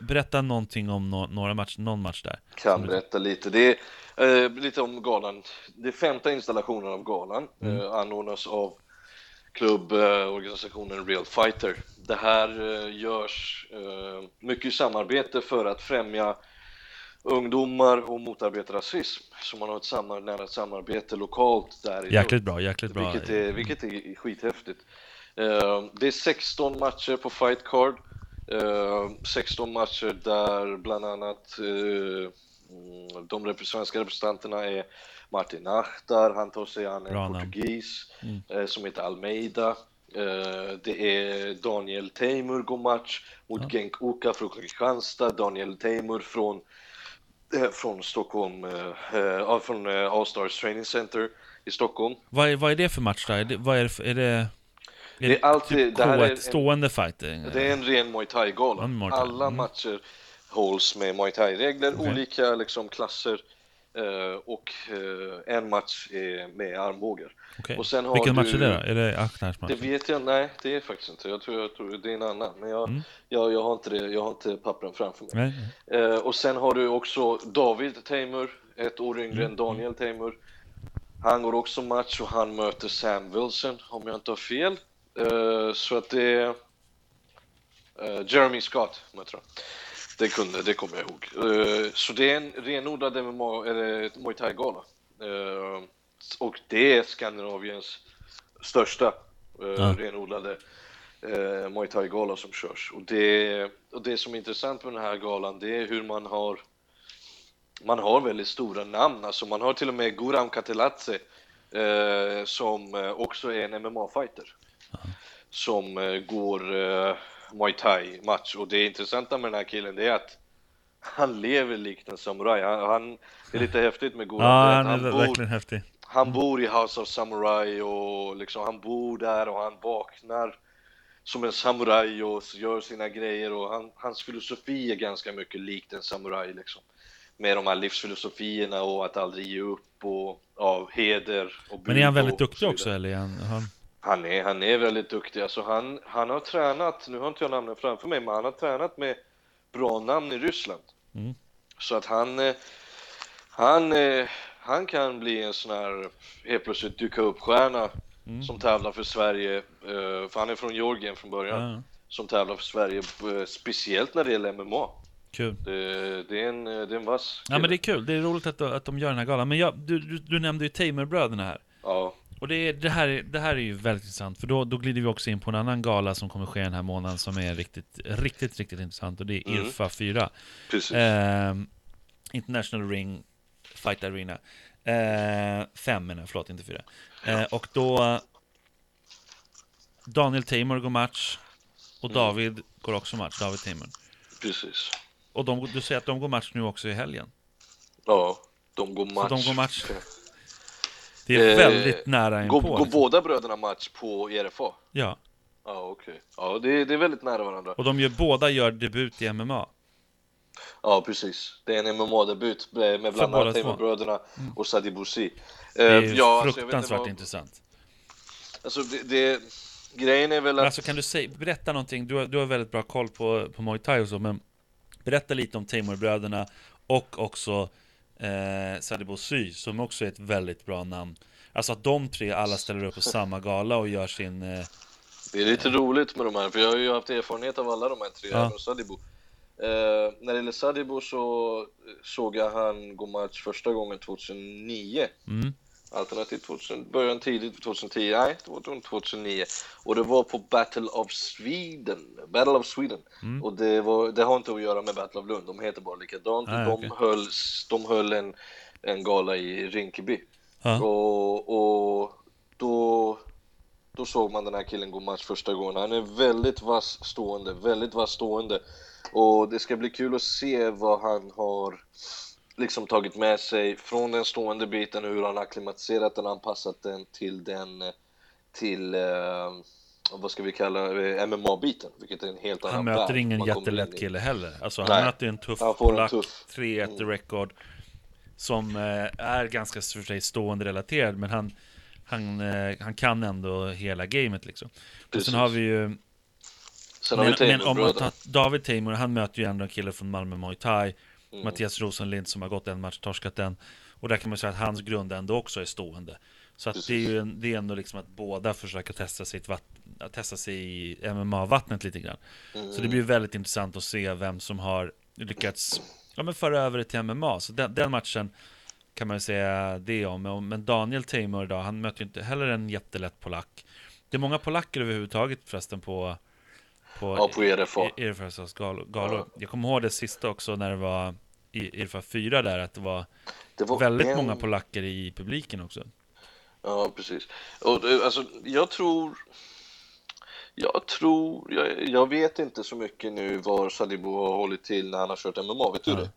A: berätta någonting om no, några match, någon match där.
B: Kan berätta lite. Det är eh, lite om galan. Det är femte installationen av galan, mm. eh, anordnas av klubborganisationen eh, Real Fighter. Det här eh, görs eh, mycket i samarbete för att främja ungdomar och motarbeta rasism. Så man har ett samar nära samarbete lokalt där.
A: Jäkligt bra, jäkligt bra.
B: Vilket är, vilket är skithäftigt. Uh, det är 16 matcher på Fight Card. Uh, 16 matcher där bland annat uh, de svenska representanterna är Martin Achtar, han tar sig an en portugis mm. Eh, som heter Almeida. Det är Daniel Teimur går match mot ja. Genk Oka från Kristianstad, Daniel Teimur från från Stockholm, äh, från äh, Allstars Training Center i Stockholm.
A: Vad är, vad är det för match då? Är det, vad är det, för, är det
B: det är alltid, typ det här är
A: ett stående fighting?
B: Det är en ren Muay Thai-gala. Alla mm. matcher hålls med Muay Thai-regler, okay. olika liksom klasser eh, och eh, en match är med armbågar.
A: Okay. Och sen har Vilken du, match är det då? Är det Aknars match?
B: Det vet jag, nej det är faktiskt inte. Jag tror, jag tror det är en annan, men jag, mm. jag, jag, har, inte det, jag har inte pappren framför mig. Nej. Eh, och sen har du också David Teimur, ett år yngre mm. än Daniel Teimur. Han går också match och han möter Sam Wilson, om jag inte har fel. Så att det är Jeremy Scott, jag tror. Det kunde, det kommer jag ihåg. Uh, så det är en renodlad MMA, eller Muay Thai-gala. och det är Skandinaviens största ja. renodlade uh, Muay Thai-gala som körs. Och det, och det som är intressant med den här galan, det är hur man har man har väldigt stora namn, alltså man har till och med Guram Katelatse som också är en MMA-fighter som eh, går Muay Thai-match. Och det intressanta med den här killen det är att han lever likt en samuraj. Han, han är lite häftigt med Goran.
A: Ja, han är han bor, verkligen häftig.
B: Han bor i House of Samurai och liksom han bor där och han vaknar som en samuraj och gör sina grejer och han, hans filosofi är ganska mycket likt en samuraj liksom. Med de här livsfilosofierna och att aldrig ge upp och av heder och
A: Men är han väldigt duktig också eller? Han, han...
B: Han är, han är väldigt duktig. Alltså han, han har tränat, nu har inte jag namnen framför mig, men han har tränat med bra namn i Ryssland. Mm. Så att han, eh, han, eh, han kan bli en sån här helt plötsligt dyka upp-stjärna mm. som tävlar för Sverige, eh, för han är från Georgien från början, mm. som tävlar för Sverige, speciellt när det gäller MMA.
A: Kul.
B: Det, det, är en, det är en vass
A: Ja men det är kul, det är roligt att, att de gör den här galan. Men jag, du, du, du nämnde ju Tamer-bröderna här.
B: Ja.
A: Och det, det, här, det här är ju väldigt intressant, för då, då glider vi också in på en annan gala som kommer ske den här månaden som är riktigt, riktigt, riktigt intressant och det är mm. IRFA 4.
B: Precis.
A: Eh, International Ring Fight Arena. 5 eh, menar jag, förlåt, inte 4. Eh, och då Daniel Tamer går match och mm. David går också match, David Tamer.
B: Precis.
A: Och de, du säger att de går match nu också i helgen?
B: Ja, de går match.
A: Så de går match det är väldigt eh, nära inpå.
B: Går, går båda bröderna match på ERFA?
A: Ja.
B: Ja, okej. Okay. Ja, det, det är väldigt nära varandra.
A: Och de gör, båda gör debut i MMA?
B: Ja, precis. Det är en MMA-debut med bland annat Tamer-bröderna mm. och Sadi Bouzid.
A: Det är eh, ja, alltså, fruktansvärt alltså, vad... intressant.
B: Alltså, det, det, grejen är väl att...
A: Alltså, kan du säga, berätta någonting? Du har, du har väldigt bra koll på, på Muay Thai och så, men berätta lite om Tamer-bröderna och också eh, Sadibou Sy, som också är ett väldigt bra namn. Alltså att de tre alla ställer upp på samma gala och gör sin... Eh,
B: det är lite eh, roligt med de här, för jag har ju haft erfarenhet av alla de här tre, ja. Sadibou. Eh, när det gäller Sadibou så såg jag han gå match första gången 2009. Mm alternativt 2000, början tidigt 2010, nej det var 2009 och det var på Battle of Sweden, Battle of Sweden. Mm. och det, var, det har inte att göra med Battle of Lund, de heter bara likadant. Ah, de, okay. höll, de höll en, en gala i Rinkeby. Ah. och, och då, då såg man den här killen gå match första gången, han är väldigt vass stående, väldigt vass stående. Och det ska bli kul att se vad han har liksom tagit med sig från den stående biten hur han akklimatiserat den, anpassat den till den till eh, vad ska vi kalla eh, MMA-biten, vilket är en helt annan
A: Han möter ingen jättelätt kille heller. Alltså han
B: Nej.
A: möter en tuff
B: Han
A: polack,
B: tuff.
A: 3-1
B: Mm.
A: record som eh, är ganska för sig stående relaterad, men han, han, eh, han kan ändå hela gamet liksom. Och sen har vi ju
B: Sen har
A: men,
B: vi
A: men om man tar David Tamer, han möter ju ändå en kille från Malmö Muay Thai
B: Mm.
A: Mattias Rosenlind som har gått en match, torskat den. Och där kan man säga att hans grund ändå också är stående. Så att det är ju en, det är ändå liksom att båda försöker testa, sitt vatt, att testa sig i MMA-vattnet lite grann.
B: Mm.
A: Så det blir väldigt intressant att se vem som har lyckats ja, men föra över det till MMA Så den, den matchen kan man ju säga det om. Men- Men Daniel Tamer idag, han möter ju inte heller en jättelätt polack. Det är många polacker överhuvudtaget förresten på på,
B: Ja, på ERFA.
A: i- IRFAs gal, galor. Jag kommer ihåg det sista också när det var i IRFA 4 där, att det var,
B: Det var
A: väldigt
B: en-
A: många polacker i publiken också.
B: Ja, precis. Och alltså, jag tror... Jag tror... Jag, jag vet inte så mycket nu var Sadibo har hållit till när han har kört MMA, vet du
A: Ja.
B: det?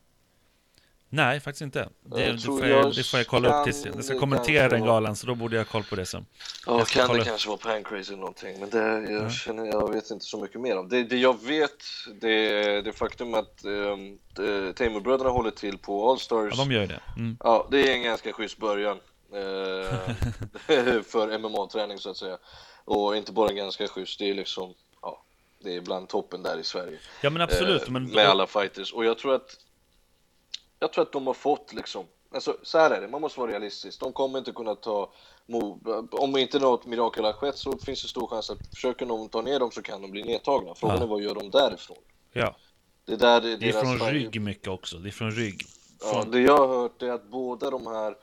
A: Nej, faktiskt inte. Det,
B: Jag
A: det, får, jag, det får jag kolla upp tills jag ska kommentera den galan, så då borde jag ha koll på det sen.
B: Ja, kan det kanske vara Pancrase eller någonting, men det, jag,
A: Ja.
B: känner, jag vet inte så mycket mer om. Det, det jag vet, det är det faktum att um, Tamer-bröderna håller till på Allstars.
A: Ja, de gör det. Mm.
B: Ja, det är en ganska schysst början eh, <laughs> för MMA-träning så att säga. Och inte bara ganska schysst, det är liksom, ja, det är bland toppen där i Sverige.
A: Ja, men absolut.
B: Eh,
A: Men,
B: med alla fighters. Och jag tror att, jag tror att de har fått liksom, alltså så här är det, man måste vara realistisk. De kommer inte kunna ta, om inte något mirakel har skett så finns det stor chans att försöker någon ta ner dem så kan de bli nedtagna. Frågan
A: Ja.
B: är vad gör de därifrån?
A: ja,
B: Det är där det,
A: det är från
B: fight-
A: rygg mycket också. Det är från rygg.
B: Ja,
A: Från,
B: det jag har hört är att båda de här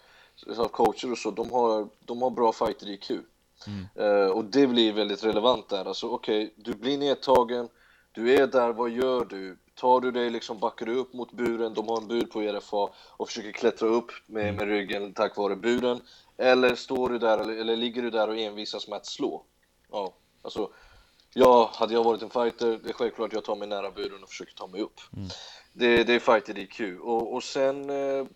B: coacher och så, de har, de har bra fighter IQ.
A: Mm.
B: Eh, och det blir väldigt relevant där. Alltså okej, du blir nedtagen, du är där, vad gör du? Tar du dig liksom, backar du upp mot buren, de har en bur på ERFA och försöker klättra upp med, med ryggen tack vare buren. Eller står du där, eller, eller ligger du där och envisas med att slå? Ja, alltså Ja, hade jag varit en fighter, det är självklart jag tar mig nära buren och försöker ta mig upp. Det, det är fighter IQ. Och, och sen, eh,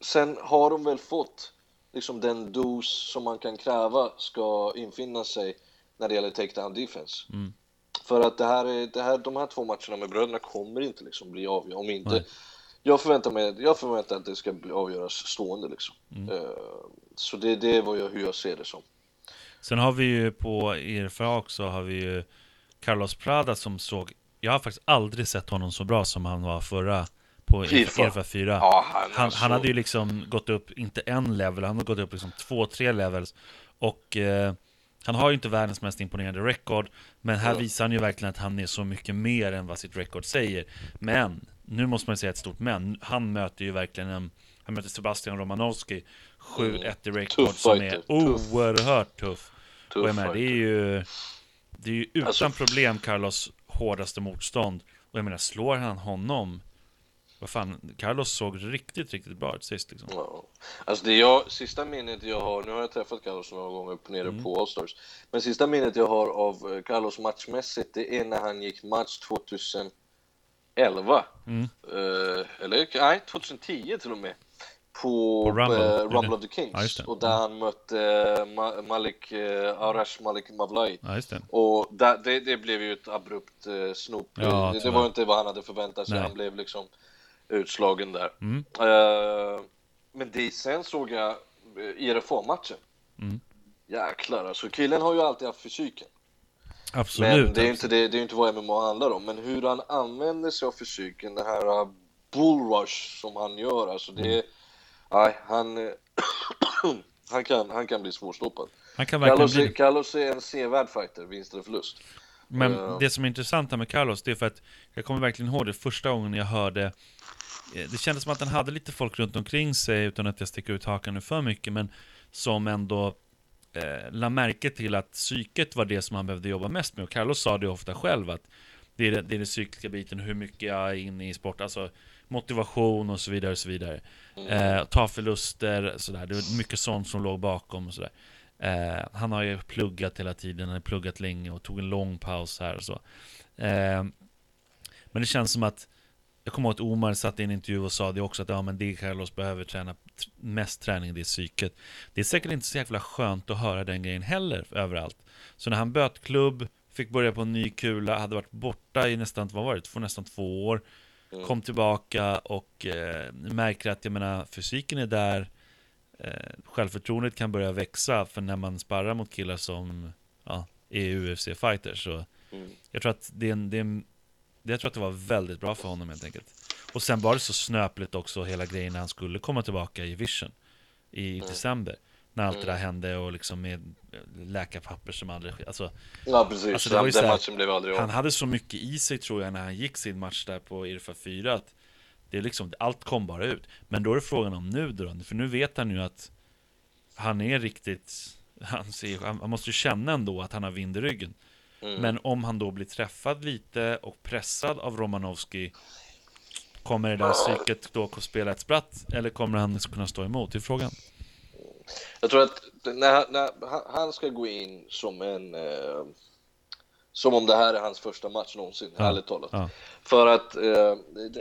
B: sen har de väl fått liksom den dos som man kan kräva ska infinna sig när det gäller takedown defense.
A: Mm.
B: För att det här är, det här, de här två matcherna med bröderna kommer inte liksom bli avgörande. Om inte,
A: Nej.
B: jag förväntar mig, jag förväntar att det ska bli avgöras stående liksom.
A: Mm.
B: Eh, så det, det är vad jag, hur jag ser det som.
A: Sen har vi ju på IRFA också, har vi ju Carlos Prada som såg, jag har faktiskt aldrig sett honom så bra som han var förra på
B: IRFA.
A: IRFA 4.
B: Ja, han,
A: Han,
B: alltså-
A: han hade ju liksom gått upp, inte en level, han har gått upp liksom två, tre levels. Och eh, han har ju inte världens mest imponerande record, men här visar han ju verkligen att han är så mycket mer än vad sitt record säger. Men, nu måste man säga ett stort men, han möter ju verkligen en, han möter Sebastian Romanowski, 7-1 i record,
B: Tuff
A: som
B: fighter,
A: är oerhört tuff.
B: Tuff
A: och jag menar, det är ju, det är ju utan
B: Alltså-
A: problem Carlos hårdaste motstånd. Och jag menar, slår han honom vad fan, Carlos såg riktigt, riktigt bra ut sist liksom.
B: Ja. Alltså det jag, sista minnet jag har, nu har jag träffat Carlos några gånger upp nere
A: Mm.
B: på Allstars, men sista minnet jag har av eh, Carlos matchmässigt, det är när han gick match 2011.
A: Mm.
B: Eh, eller nej, 2010 till och med. På,
A: På Rumble,
B: eh? Rumble of the Kings.
A: Ja,
B: och där han mötte eh, Ma- Malik, eh, Arash Malik Mavlai.
A: Ja, det.
B: Och där, det, det blev ju ett abrupt eh, snop.
A: Ja,
B: det, det var inte vad han hade förväntat sig. Han blev liksom utslagen där.
A: Mm.
B: Eh, men det, sen såg jag eh, IRFA-matchen.
A: Mm.
B: Jäklar alltså, killen har ju alltid haft fysiken.
A: Absolut.
B: Men det är
A: alltså.
B: inte, det, det är inte vad MMA handlar om. Men hur han använder sig av fysiken, den här uh, bullrush som han gör, alltså det
A: Mm.
B: Nej, han... eh, <clears throat> han, kan, han kan bli svårstoppad.
A: Han kan verkligen
B: Carlos,
A: bli
B: Carlos är en sevärd fighter, vinst eller förlust.
A: Men
B: Eh.
A: det som är intressant här med Carlos, det är för att jag kommer verkligen ihåg det första gången jag hörde eh, Det kändes som att han hade lite folk runt omkring sig, utan att jag sticker ut hakan nu för mycket, men som ändå eh, la märke till att psyket var det som han behövde jobba mest med. Och Carlos sa det ofta själv, att det är, det, det är den psykiska biten, hur mycket jag är inne i sport, alltså motivation och så vidare och så vidare. Eh, ta förluster, sådär. Det var mycket sånt som låg bakom och sådär. Eh, han har ju pluggat hela tiden, han har pluggat länge och tog en lång paus här och så. Eh, men det känns som att jag kommer ihåg att Omar satt i en intervju och sa det också att ja, men Di Carlos behöver träna mest träning, det är psyket. Det är säkert inte så jävla skönt att höra den grejen heller överallt. Så när han böt klubb, fick börja på en ny kula, hade varit borta i nästan, vad var det, för nästan två år. Mm. Kom tillbaka och eh, märker att, jag menar, fysiken är där. Eh, självförtroendet kan börja växa, för när man sparrar mot killar som ja, är UFC-fighters så mm. jag tror att det är en, det är en jag tror att det var väldigt bra för honom helt enkelt. Och sen var det så snöpligt också hela grejen när han skulle komma tillbaka i Vision i mm. december. När allt mm. det där hände och liksom med läkarpapper som aldrig alltså,
B: Ja precis, alltså det var ju den matchen blev aldrig
A: Han hade så mycket i sig tror jag när han gick sin match där på Irfa 4 att det är liksom, allt kom bara ut. Men då är det frågan om nu då, för nu vet han ju att han är riktigt, han, ser, han måste ju känna ändå att han har vind i ryggen. Mm. Men om han då blir träffad lite och pressad av Romanovski Kommer det där psyket då att spela ett spratt? Eller kommer han kunna stå emot? Det är frågan.
B: Jag tror att när, när han ska gå in som en eh, som om det här är hans första match någonsin, ja. ärligt talat. Ja. För att eh,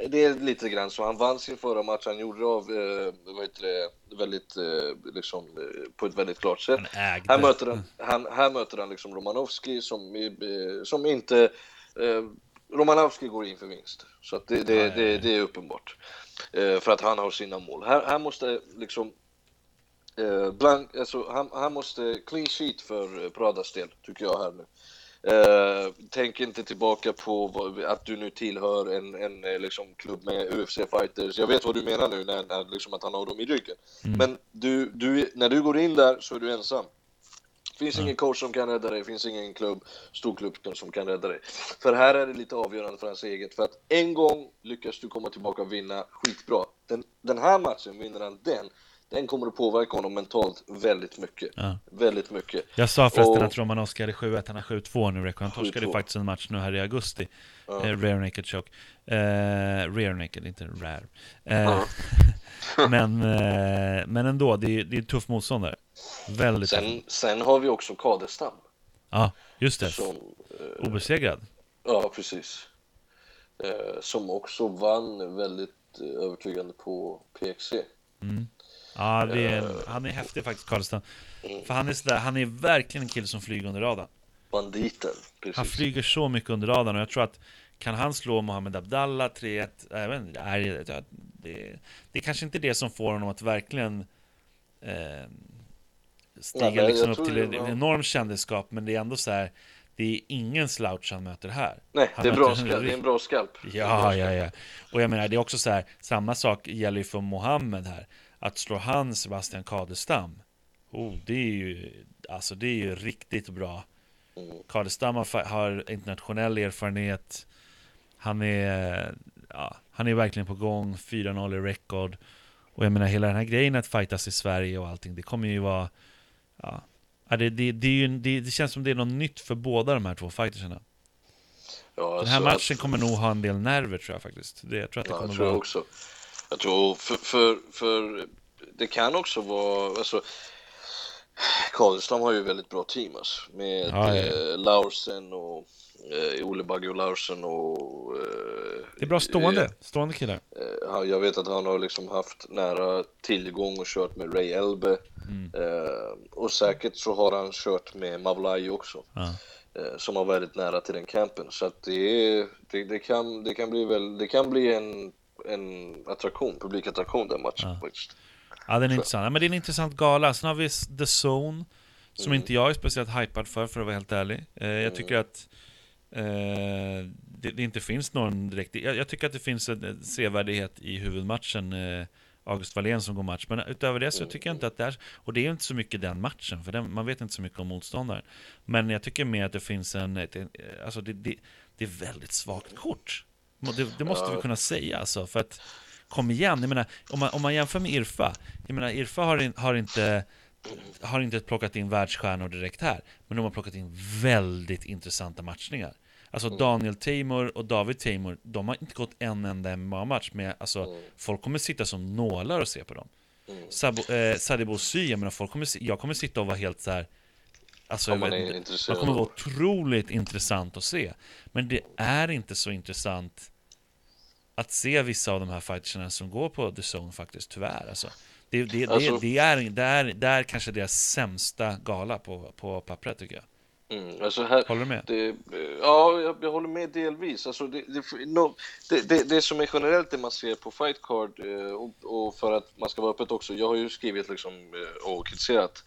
B: det är lite grann så, han vann sin förra match, han gjorde av, eh, vad heter det, väldigt, eh, liksom, eh, på ett väldigt klart sätt. Här möter han, han, här möter han liksom Romanovski som, eh, som inte, eh, Romanovski går in för vinst. Så att det, det, ja, det, det är uppenbart. för att han har sina mål. Här, här måste liksom blank, alltså, han, han måste clean sheet för Pradas del, tycker jag här nu. Uh, tänk inte tillbaka på vad, att du nu tillhör en, en eh, liksom, klubb med UFC-fighters. Jag vet vad du menar nu, när, när, liksom, att han har dem i ryggen. Mm. Men du, du, när du går in där så är du ensam. Finns mm. ingen coach som kan rädda dig, finns ingen klubb, stor klubb som kan rädda dig. För här är det lite avgörande för hans eget. För att en gång lyckas du komma tillbaka och vinna skitbra. Den, den här matchen, vinner han den, den kommer att påverka honom mentalt väldigt mycket. Ja. Väldigt mycket.
A: Jag sa förresten och, att Romanovski hade 7-1, han har 7-2 nu. Han torskade faktiskt en match nu här i augusti. Ja. Eh, rare Naked Choke. Eh, rare Naked, inte Rare. Eh, ja. <laughs> men, eh, men ändå, det är, det är tuff motståndare. Väldigt
B: sen, tuff. sen har vi också Kadestam.
A: Ja, just det. Som, eh, Obesegrad.
B: Ja, precis. Eh, som också vann väldigt övertygande på PXC. Mm.
A: Ja, är, han är häftig faktiskt, Karlstad. Mm. För han är, sådär, han är verkligen en kille som flyger under radarn.
B: Banditen,
A: precis. Han flyger så mycket under radarn och jag tror att kan han slå Mohammed Abdallah 3-1, även, det, det, det är kanske inte det som får honom att verkligen eh, stiga ja, liksom upp till en enorm kändisskap, men det är ändå så här det är ingen slouch han möter här.
B: Nej,
A: han
B: det är, bra skalp, det är en bra skalp.
A: Ja, ja, ja. Och jag menar, det är också så här, samma sak gäller ju för Mohammed här att slå han Sebastian Kadestam, oh, det är ju, alltså det är ju riktigt bra. Kadestam har, har internationell erfarenhet. Han är, ja, han är verkligen på gång, 4-0 i rekord. Och jag menar hela den här grejen att fightas i Sverige och allting, det kommer ju vara, ja, det, det, det, är ju, det, känns som det är något nytt för båda de här två fightersarna. Ja, den här alltså, matchen kommer nog ha en del nerver tror jag faktiskt. Det, jag tror att det
B: ja,
A: kommer
B: jag tror
A: vara...
B: också. Jag tror för, för, för det kan också vara, alltså Karlsson har ju väldigt bra team alltså, med ja, ja. Eh, Laursen och eh, Ole Bagge och Laursen och... Eh,
A: det är bra stående, eh, stående killar.
B: Eh, jag vet att han har liksom haft nära tillgång och kört med Ray Elbe. Mm. Eh, och säkert så har han kört med Mavlai också. Ja. Som har väldigt nära till den campen. Så att det, är, det, det, kan, det kan bli väl, det kan bli en, en attraktion, publikattraktion den matchen ja. faktiskt.
A: Ja, den är intressant. Ja, men det är en intressant gala. Sen har vi The Zone, som mm. inte jag är speciellt hypad för, för att vara helt ärlig. Eh, jag mm. tycker att eh, det, det, inte finns någon direkt... Jag, jag, tycker att det finns en sevärdighet i huvudmatchen. Eh, August Wallén som går match. Men utöver det så tycker jag inte att det är... Och det är inte så mycket den matchen, för den, man vet inte så mycket om motståndaren. Men jag tycker mer att det finns en... Ett, alltså det, det, det är väldigt svagt kort. Det, det måste ja. vi kunna säga alltså, för att kom igen, jag menar, om man, om man jämför med Irfa, jag menar Irfa har, in, har inte har inte plockat in världsstjärnor direkt här, men de har plockat in väldigt intressanta matchningar. Alltså mm. Daniel Taymor och David Taymor, de har inte gått en enda MMA-match med, alltså mm. folk kommer sitta som nålar och se på dem. Mm. Sabo, eh, Sadibou Sy, jag menar folk kommer, jag kommer sitta och vara helt så här. Alltså, jag vet, det kommer vara otroligt intressant att se. Men det är inte så intressant att se vissa av de här fighterserna som går på The Zone faktiskt, tyvärr alltså. Det, det, alltså, det, det, är, det, är, det är kanske deras sämsta gala på, på pappret tycker jag.
B: Mm, alltså här,
A: håller du med?
B: Det, ja, jag, jag, håller med delvis. Alltså det, det, no, det, det, som är generellt det man ser på Fight Card eh, och, och, för att man ska vara öppet också. Jag har ju skrivit liksom, eh, och kritiserat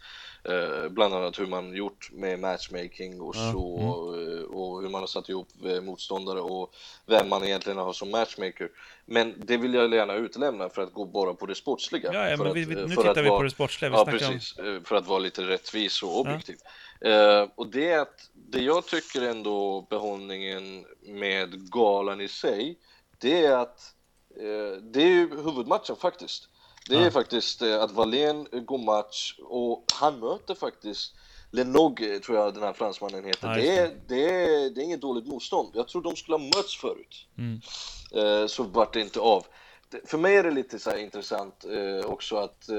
B: Eh, bland annat hur man gjort med matchmaking och så mm. och hur man har satt ihop eh, motståndare och vem man egentligen har som matchmaker. Men det vill jag gärna utelämna för att gå bara på det sportsliga.
A: Ja, ja men
B: att,
A: vi, nu tittar vi vara, på det sportsliga.
B: Ja, precis. Om... För att vara lite rättvis och objektiv. Ja. Uh, och det är att det jag tycker ändå behållningen med galan i sig, det är att uh, det är ju huvudmatchen faktiskt. Det är ja. faktiskt eh, att Wallén går match och han möter faktiskt Lenog, tror jag den här fransmannen heter. Ja, det, är, det, är, det är inget dåligt motstånd. Jag tror de skulle ha mötts förut. Mm. Eh, så vart det inte av. För mig är det lite så intressant eh, också att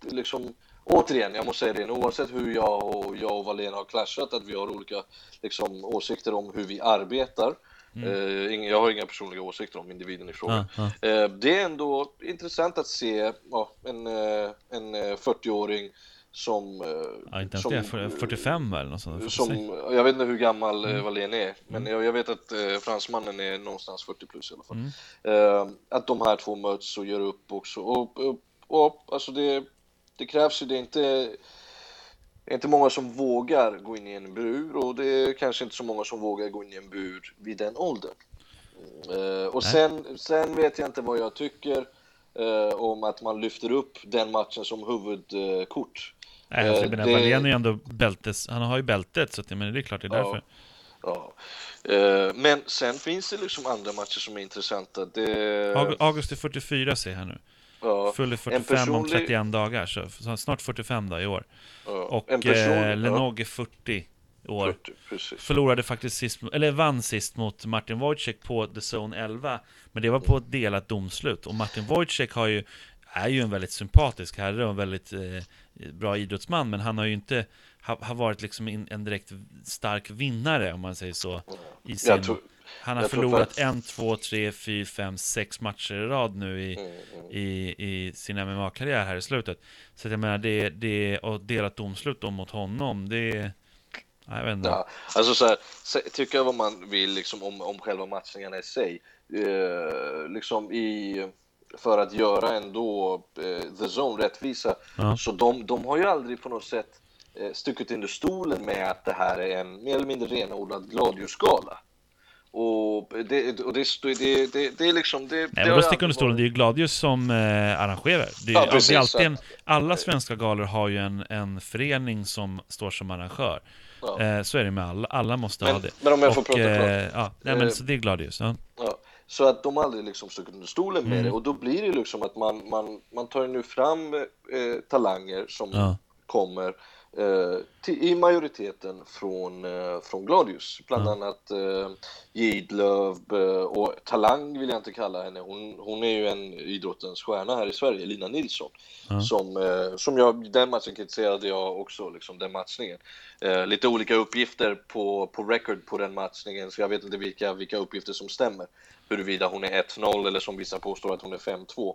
B: liksom återigen, jag måste säga det, oavsett hur jag och, jag och Wallén har clashat, att vi har olika liksom, åsikter om hur vi arbetar, Mm. Uh, jag har inga personliga åsikter om individen i fråga. Ah, ah. Uh, det är ändå intressant att se ja, en, uh, en 40-åring som...
A: Ja, inte som, det, 45 eller något sånt.
B: Som, jag vet inte hur gammal mm. Wallén är, men mm. jag, jag, vet att fransmannen är någonstans 40 plus i alla fall. Mm. att de här två möts och gör upp också. Och, och, och alltså det, det krävs ju, det är inte det är inte många som vågar gå in i en bur och det är kanske inte så många som vågar gå in i en bur vid den åldern. Uh, och sen, sen vet jag inte vad jag tycker uh, om att man lyfter upp den matchen som huvudkort.
A: Nej, alltså, uh, det... är ju ändå bältes, han har ju bältet så att, men det är klart det är därför.
B: Ja, men sen finns det liksom andra matcher som är intressanta. Det...
A: Augusti 44 ser jag här nu. Ja, Fyller 45 personlig... om 31 dagar, så snart 45 då i år. Ja, och person... eh, Lenoge 40 år. 40, Förlorade faktiskt sist, eller vann sist mot Martin Wojciech på The Zone 11. Men det var på ett delat domslut. Och Martin Wojciech har ju, är ju en väldigt sympatisk herre och en väldigt eh, bra idrottsman. Men han har ju inte har, har varit liksom en direkt stark vinnare, om man säger så. I sin... Han har förlorat faktiskt... en, två, tre, fyra, fem, sex matcher i rad nu i, mm, mm. i, i sin MMA-karriär här i slutet. Så jag menar, det, det och delat domslut då mot honom, det jag vet inte. Ja,
B: alltså så här, tycka vad man vill liksom om, om själva matchningarna i sig. Eh, liksom i, för att göra ändå eh, The Zone rättvisa. Ja. Så de, de har ju aldrig på något sätt eh, stuckit under stolen med att det här är en mer eller mindre renodlad gladiusgala. Och det, och det, det, det, det är liksom... Det,
A: Nej, men då sticker under stolen, det är ju Gladius som eh, arrangerar. Det ja, precis, är alltid en, alla svenska galor har ju en, en förening som står som arrangör. Ja. Eh, så är det med alla, alla måste
B: men,
A: ha det.
B: Men om jag får och, prata klart. Eh,
A: ja, nej, men, eh, så det är Gladius. Ja.
B: ja. Så att de aldrig liksom stuckit under stolen med mm. det och då blir det liksom att man, man, man tar nu fram eh, talanger som kommer Eh, till, i majoriteten från, eh, från Gladius. Bland mm. annat eh, Gidlöv eh, och Talang vill jag inte kalla henne. Hon, hon är ju en idrottens stjärna här i Sverige, Lina Nilsson. Mm. Som, eh, som jag, den matchen kritiserade jag också, liksom den matchningen. Eh, lite olika uppgifter på, på record på den matchningen, så jag vet inte vilka, vilka uppgifter som stämmer. Huruvida hon är 1-0 eller som vissa påstår att hon är 5-2.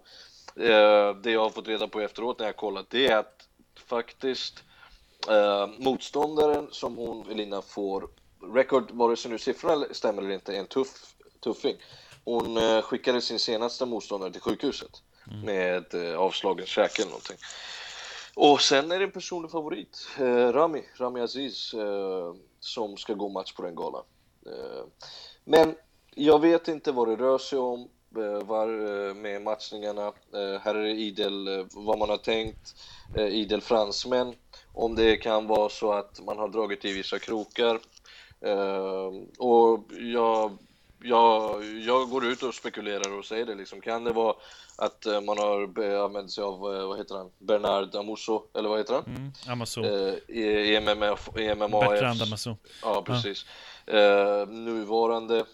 B: Eh, det jag har fått reda på efteråt när jag kollat, det är att faktiskt Eh, motståndaren som hon, Elina, får record, vare sig nu siffrorna stämmer eller inte, är en tuff, tuffing. Hon eh, skickade sin senaste motståndare till sjukhuset mm. med eh, avslagen käke eller någonting. Och sen är det en personlig favorit, eh, Rami, Rami Aziz, eh, som ska gå match på den galan. Eh, men jag vet inte vad det rör sig om eh, var, med matchningarna. här är det idel vad man har tänkt, idel fransmän om det kan vara så att man har dragit i vissa krokar. Eh, och jag, jag, jag går ut och spekulerar och säger det liksom. Kan det vara att eh, man har använt sig av, eh, vad heter han, Bernard Amuso, eller vad heter han?
A: Mm, Amaso.
B: Eh, i, MMA, i MMA
A: Bertrand Amaso.
B: Ja, precis. Ja. Eh, nuvarande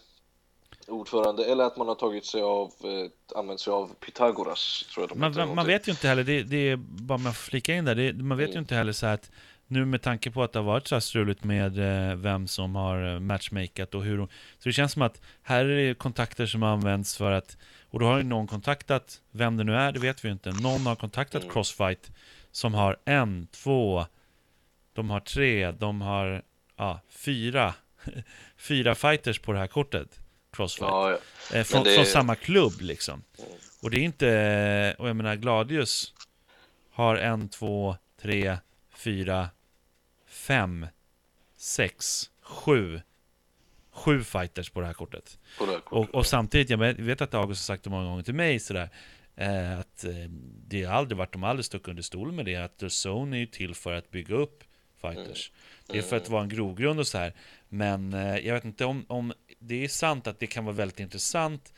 B: ordförande eller att man har tagit sig av, eh, använt sig av Pythagoras. Tror jag
A: man, man, man vet ju inte heller, det, det är bara man får flika in där, det, man vet mm. ju inte heller så att nu med tanke på att det har varit så här struligt med eh, vem som har eh, matchmakat och hur Så det känns som att här är det kontakter som används för att och då har ju någon kontaktat, vem det nu är, det vet vi ju inte. Någon har kontaktat mm. Crossfight som har en, två, de har tre, de har ja, fyra, <laughs> fyra fighters på det här kortet. Crossfight. Ja, ja. Eh, från, det... från, samma klubb liksom. Mm. Och det är inte, och jag menar Gladius har en, två, tre, fyra, fem, sex, sju sju fighters på det här kortet. Det här kortet. Och, och, samtidigt, jag vet att August har sagt det många gånger till mig sådär, eh, att eh, det har aldrig varit, de har aldrig stuckit under stolen med det, att The Zone är ju till för att bygga upp fighters. Mm. Det är för att vara en grogrund och så här. Men eh, jag vet inte om, om det är sant att det kan vara väldigt intressant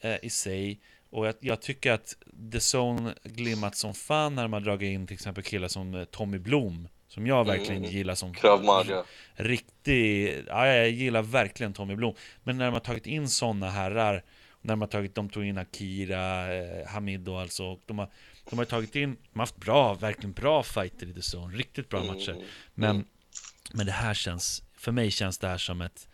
A: eh, i sig. Och jag, jag, tycker att The Zone glimmat som fan när de har dragit in till exempel killar som eh, Tommy Blom som jag verkligen mm. gillar som
B: Krav.
A: Riktig, ja jag gillar verkligen Tommy Blom Men när de har tagit in sådana herrar När de har tagit, de tog in Akira, eh, Hamid och alltså de har, de har tagit in, de har haft bra, verkligen bra fighter i The Zone Riktigt bra matcher mm. Men, mm. men det här känns, för mig känns det här som ett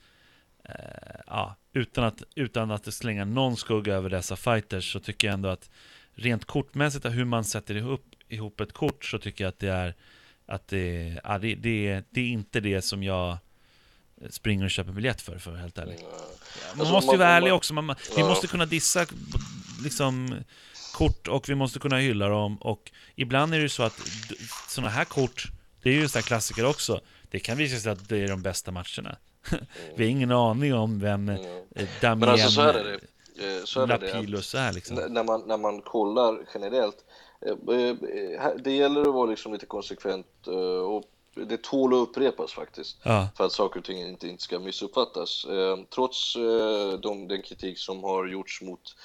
A: Ja, utan att, utan att det slänger någon skugga över dessa fighters så tycker jag ändå att Rent kortmässigt, hur man sätter ihop, ihop ett kort så tycker jag att det är att det, ja, det, det, det är inte det som jag springer och köper biljett för, för helt ärlig. Man alltså, måste ju vara ärlig också, man, vi måste kunna dissa liksom kort och vi måste kunna hylla dem och ibland är det ju så att sådana här kort, det är ju sådana klassiker också, det kan visa sig att det är de bästa matcherna. Vi har ingen aning om vem mm. Damien Men alltså så är det, eh, så är det, är liksom.
B: När man, när man kollar generellt Eh, eh, det gäller att vara liksom lite konsekvent eh, och det tål att upprepas faktiskt ja. för att saker och ting inte, inte ska missuppfattas. Trots de, den kritik som har gjorts mot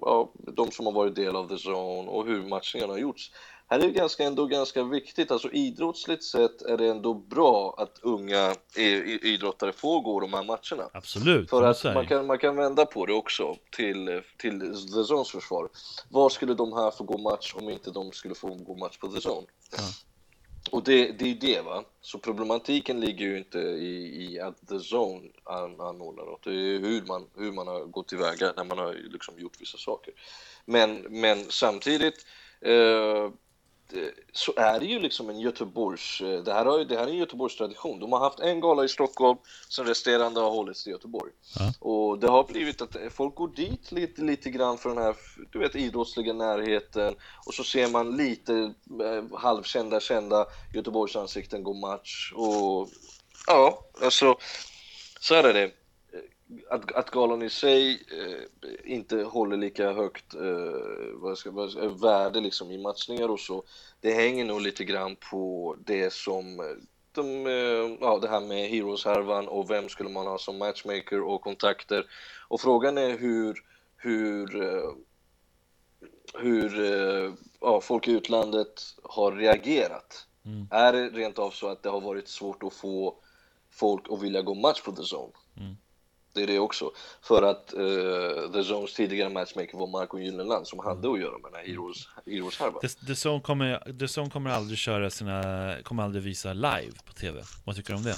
B: ja, de som har varit del av The Zone och hur matchningarna har gjorts här är det ganska, ändå ganska viktigt, alltså idrottsligt sett är det ändå bra att unga idrottare får gå de här matcherna.
A: Absolut.
B: För att man kan, man kan vända på det också till, till The Zones försvar. Var skulle de här få gå match om inte de skulle få gå match på The Zone? Ja. Och det, det är det va, så problematiken ligger ju inte i, i att The Zone an, anordnar något, det är hur man, hur man har gått tillväga när man har liksom gjort vissa saker. Men, men samtidigt Eh, så är det ju liksom en Göteborgs... Eh, det här, har, det här är en Göteborgs tradition. De har haft en gala i Stockholm, sen resterande har hållits i Göteborg. Ja. Och det har blivit att folk går dit lite, lite grann för den här du vet, idrottsliga närheten och så ser man lite eh, halvkända, kända Göteborgs ansikten gå match och ja, alltså så är det att, att galan i sig eh, inte håller lika högt eh, vad ska, vad ska, värde liksom i matchningar och så, det hänger nog lite grann på det som de, eh, ja, det här med Heroes-härvan och vem skulle man ha som matchmaker och kontakter. Och frågan är hur, hur, eh, hur eh, ja, folk i utlandet har reagerat. Mm. Är det rent av så att det har varit svårt att få folk att vilja gå match på The Zone? Mm. Det är det också. För att uh, The Zones tidigare matchmaker var Marco Gyllenland som hade att göra med den här Heroes, Heroes härvan.
A: The, The, Zone kommer, The Zone kommer aldrig köra sina, kommer aldrig visa live på TV. Vad tycker du om det?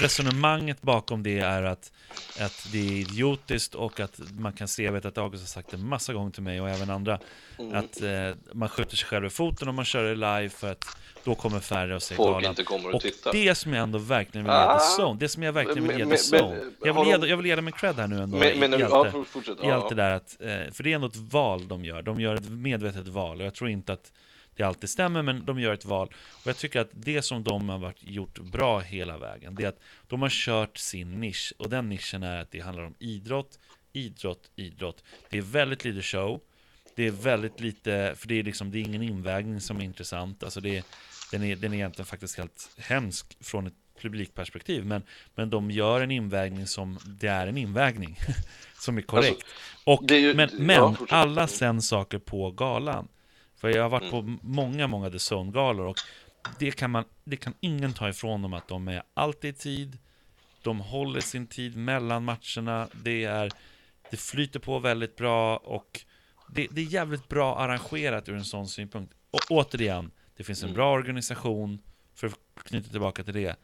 A: resonemanget bakom det är att, att det är idiotiskt och att man kan se, jag vet att August har sagt det massa gånger till mig och även andra, mm. att eh, man skjuter sig själv i foten om man kör det live för att då kommer färre att se
B: Folk galan. inte kommer att
A: och
B: titta.
A: det som jag ändå verkligen vill ge ah, The Zone, det som jag verkligen vill ge The Zone, jag vill, ge, jag vill ge dem en cred här nu ändå men, men, i, allt, ja, fortsätt, i allt det där att, eh, för det är ändå ett val de gör, de gör ett medvetet val och jag tror inte att det alltid stämmer, men de gör ett val. Och jag tycker att det som de har varit, gjort bra hela vägen, det är att de har kört sin nisch. Och den nischen är att det handlar om idrott, idrott, idrott. Det är väldigt lite show. Det är väldigt lite, för det är liksom, det är ingen invägning som är intressant. Alltså det är, den, är, den är egentligen faktiskt helt hemsk från ett publikperspektiv. Men, men de gör en invägning som, det är en invägning. <laughs> som är korrekt. Alltså, och, ju, men men ja, alla sen saker på galan för jag har varit på mm. många, många The Zone-galor och det kan, man, det kan ingen ta ifrån dem att de är alltid i tid, de håller sin tid mellan matcherna, det, är, det flyter på väldigt bra och det, det är jävligt bra arrangerat ur en sån synpunkt. Och återigen, det Det finns en mm. bra organisation, för att knyta tillbaka till det,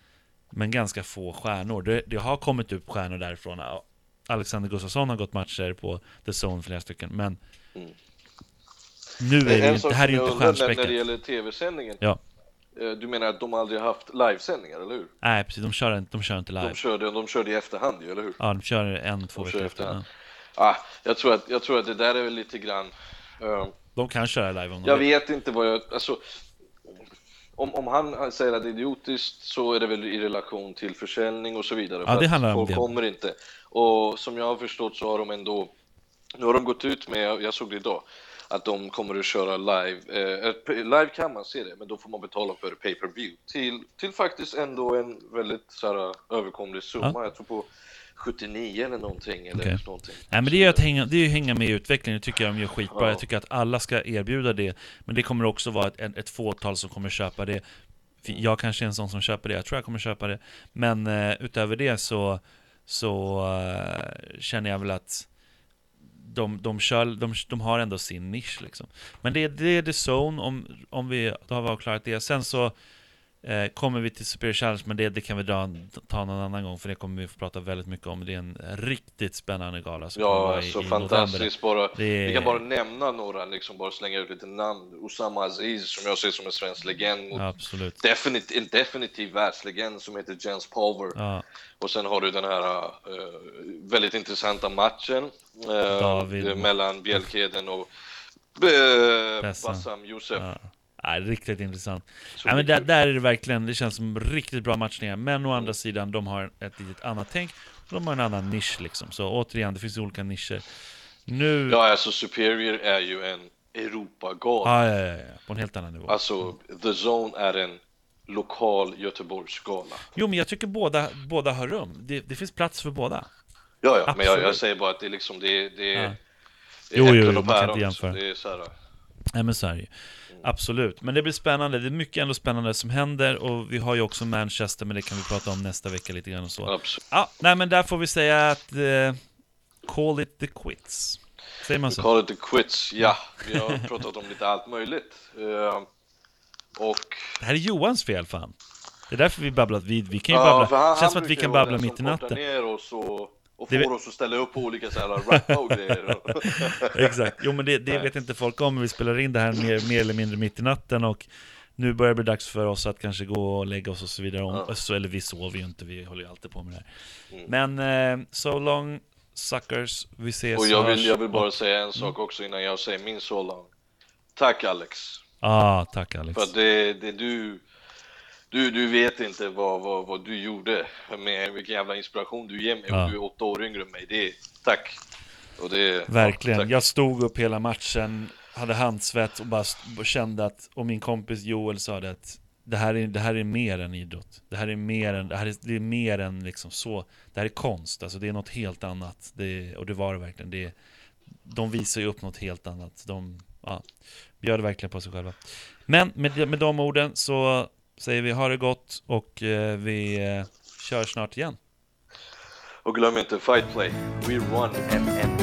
A: men ganska få stjärnor. Det, det har kommit upp stjärnor därifrån. Alexander Gustafsson har gått matcher på The Zone flera stycken, men mm. Nu är det, det, det här är ju inte stjärnspäckat.
B: När det gäller tv-sändningen,
A: ja.
B: Eh, du menar att de aldrig haft livesändningar, eller hur?
A: Nej, precis. De kör, de kör inte live.
B: De körde, de körde i efterhand eller hur?
A: Ja, de kör en, två veckor efterhand.
B: Ah, jag, tror att, jag tror att det där är väl lite grann... Uh,
A: de kan köra live om
B: de Jag vill. vet inte vad jag... Alltså, om, om han säger att det är idiotiskt så är det väl i relation till försäljning och så vidare.
A: Ja, det handlar
B: om det. kommer inte. Och som jag har förstått så har de ändå... Nu har de gått ut med, jag såg det idag, att de kommer att köra live. Eh, live kan man se det, men då får man betala för pay per view till, till faktiskt ändå en väldigt så här, överkomlig summa. Ja. Jag tror på 79 eller någonting. Eller okay. någonting.
A: Nej, men det är att hänga, det är att hänga med i utvecklingen, det tycker jag de gör skitbra. Ja. Jag tycker att alla ska erbjuda det, men det kommer också vara ett, ett fåtal som kommer köpa det. Jag kanske är en sån som köper det, jag tror jag kommer köpa det. Men uh, utöver det så, så uh, känner jag väl att de, de, kör, de, de har ändå sin nisch liksom. Men det, det är The Zone, om, om vi, då har avklarat det. Sen så Eh, kommer vi till Superior Challenge, men det, det kan vi dra, ta någon annan gång för det kommer vi få prata väldigt mycket om. Det är en riktigt spännande gala
B: som Ja, i, så i fantastiskt bara. Är... Vi kan bara nämna några, liksom bara slänga ut lite namn. Osama Aziz som jag ser som en svensk legend.
A: Ja, absolut.
B: Definit, en definitiv världslegend som heter Jens Pulver.
A: Ja.
B: Och sen har du den här uh, väldigt intressanta matchen uh, mellan Bjelkeden och uh, Bassam Youssef. Ja.
A: Ja, riktigt intressant. Ja, men där, där, är det verkligen, det känns som riktigt bra matchningar. Men å andra sidan, de har ett litet annat tänk. De har en annan nisch liksom. Så återigen, det finns olika nischer. Nu...
B: Ja, alltså Superior är ju en Europagala.
A: Ja, ja, ja, ja, på en helt annan nivå.
B: Alltså, The Zone är en lokal Göteborgsgala.
A: Jo, men jag tycker båda, båda har rum. Det, det finns plats för båda.
B: Ja, ja, men jag, jag, säger bara att det är liksom, det, det, ja.
A: det är jo, jo, jo, man kan inte jämföra. Det är så här... Nej, men så är det ju. Absolut, men det blir spännande. Det är mycket ändå spännande som händer och vi har ju också Manchester, men det kan vi prata om nästa vecka lite grann och så.
B: Absolut.
A: Ja, nej men där får vi säga att uh, call it the quits. Säger man så?
B: Call it the quits, ja. Vi har pratat om lite allt möjligt. Uh, och...
A: Det här är Johans fel fan. Det är därför vi babblar, vi, vi kan ju ja, babbla, det känns som att vi kan babbla mitt i natten.
B: ner och och får oss att ställa upp på olika så här rappa och grejer. <laughs>
A: Exakt, jo men det, det vet inte folk om. Vi spelar in det här mer, mer eller mindre mitt i natten och nu börjar det bli dags för oss att kanske gå och lägga oss och så vidare. Om, ja. så, eller vi sover ju inte, vi håller ju alltid på med det här. Mm. Men, eh, so long suckers, vi ses.
B: Och jag vill, jag vill bara säga en sak också innan jag säger min so long. Tack Alex.
A: Ah, tack Alex.
B: För det, det du du, du vet inte vad, vad, vad du gjorde med vilken jävla inspiration du ger mig ja. du är åtta år yngre än mig. Det är, tack! Och det,
A: Verkligen.
B: Ja,
A: jag stod upp hela matchen, hade handsvett och bara kände att, och min kompis Joel sa det att det här är, det här är mer än idrott. Det här är mer än, det här är, det är mer än liksom så. Det här är konst, alltså det är något helt annat. Det, och det var det verkligen. Det, de visar ju upp något helt annat. De ja, gör det verkligen på sig själva. Men med, med de orden så säger vi ha det gott och eh, vi eh, kör snart igen.
B: Och glöm inte Fight Play. We run MM.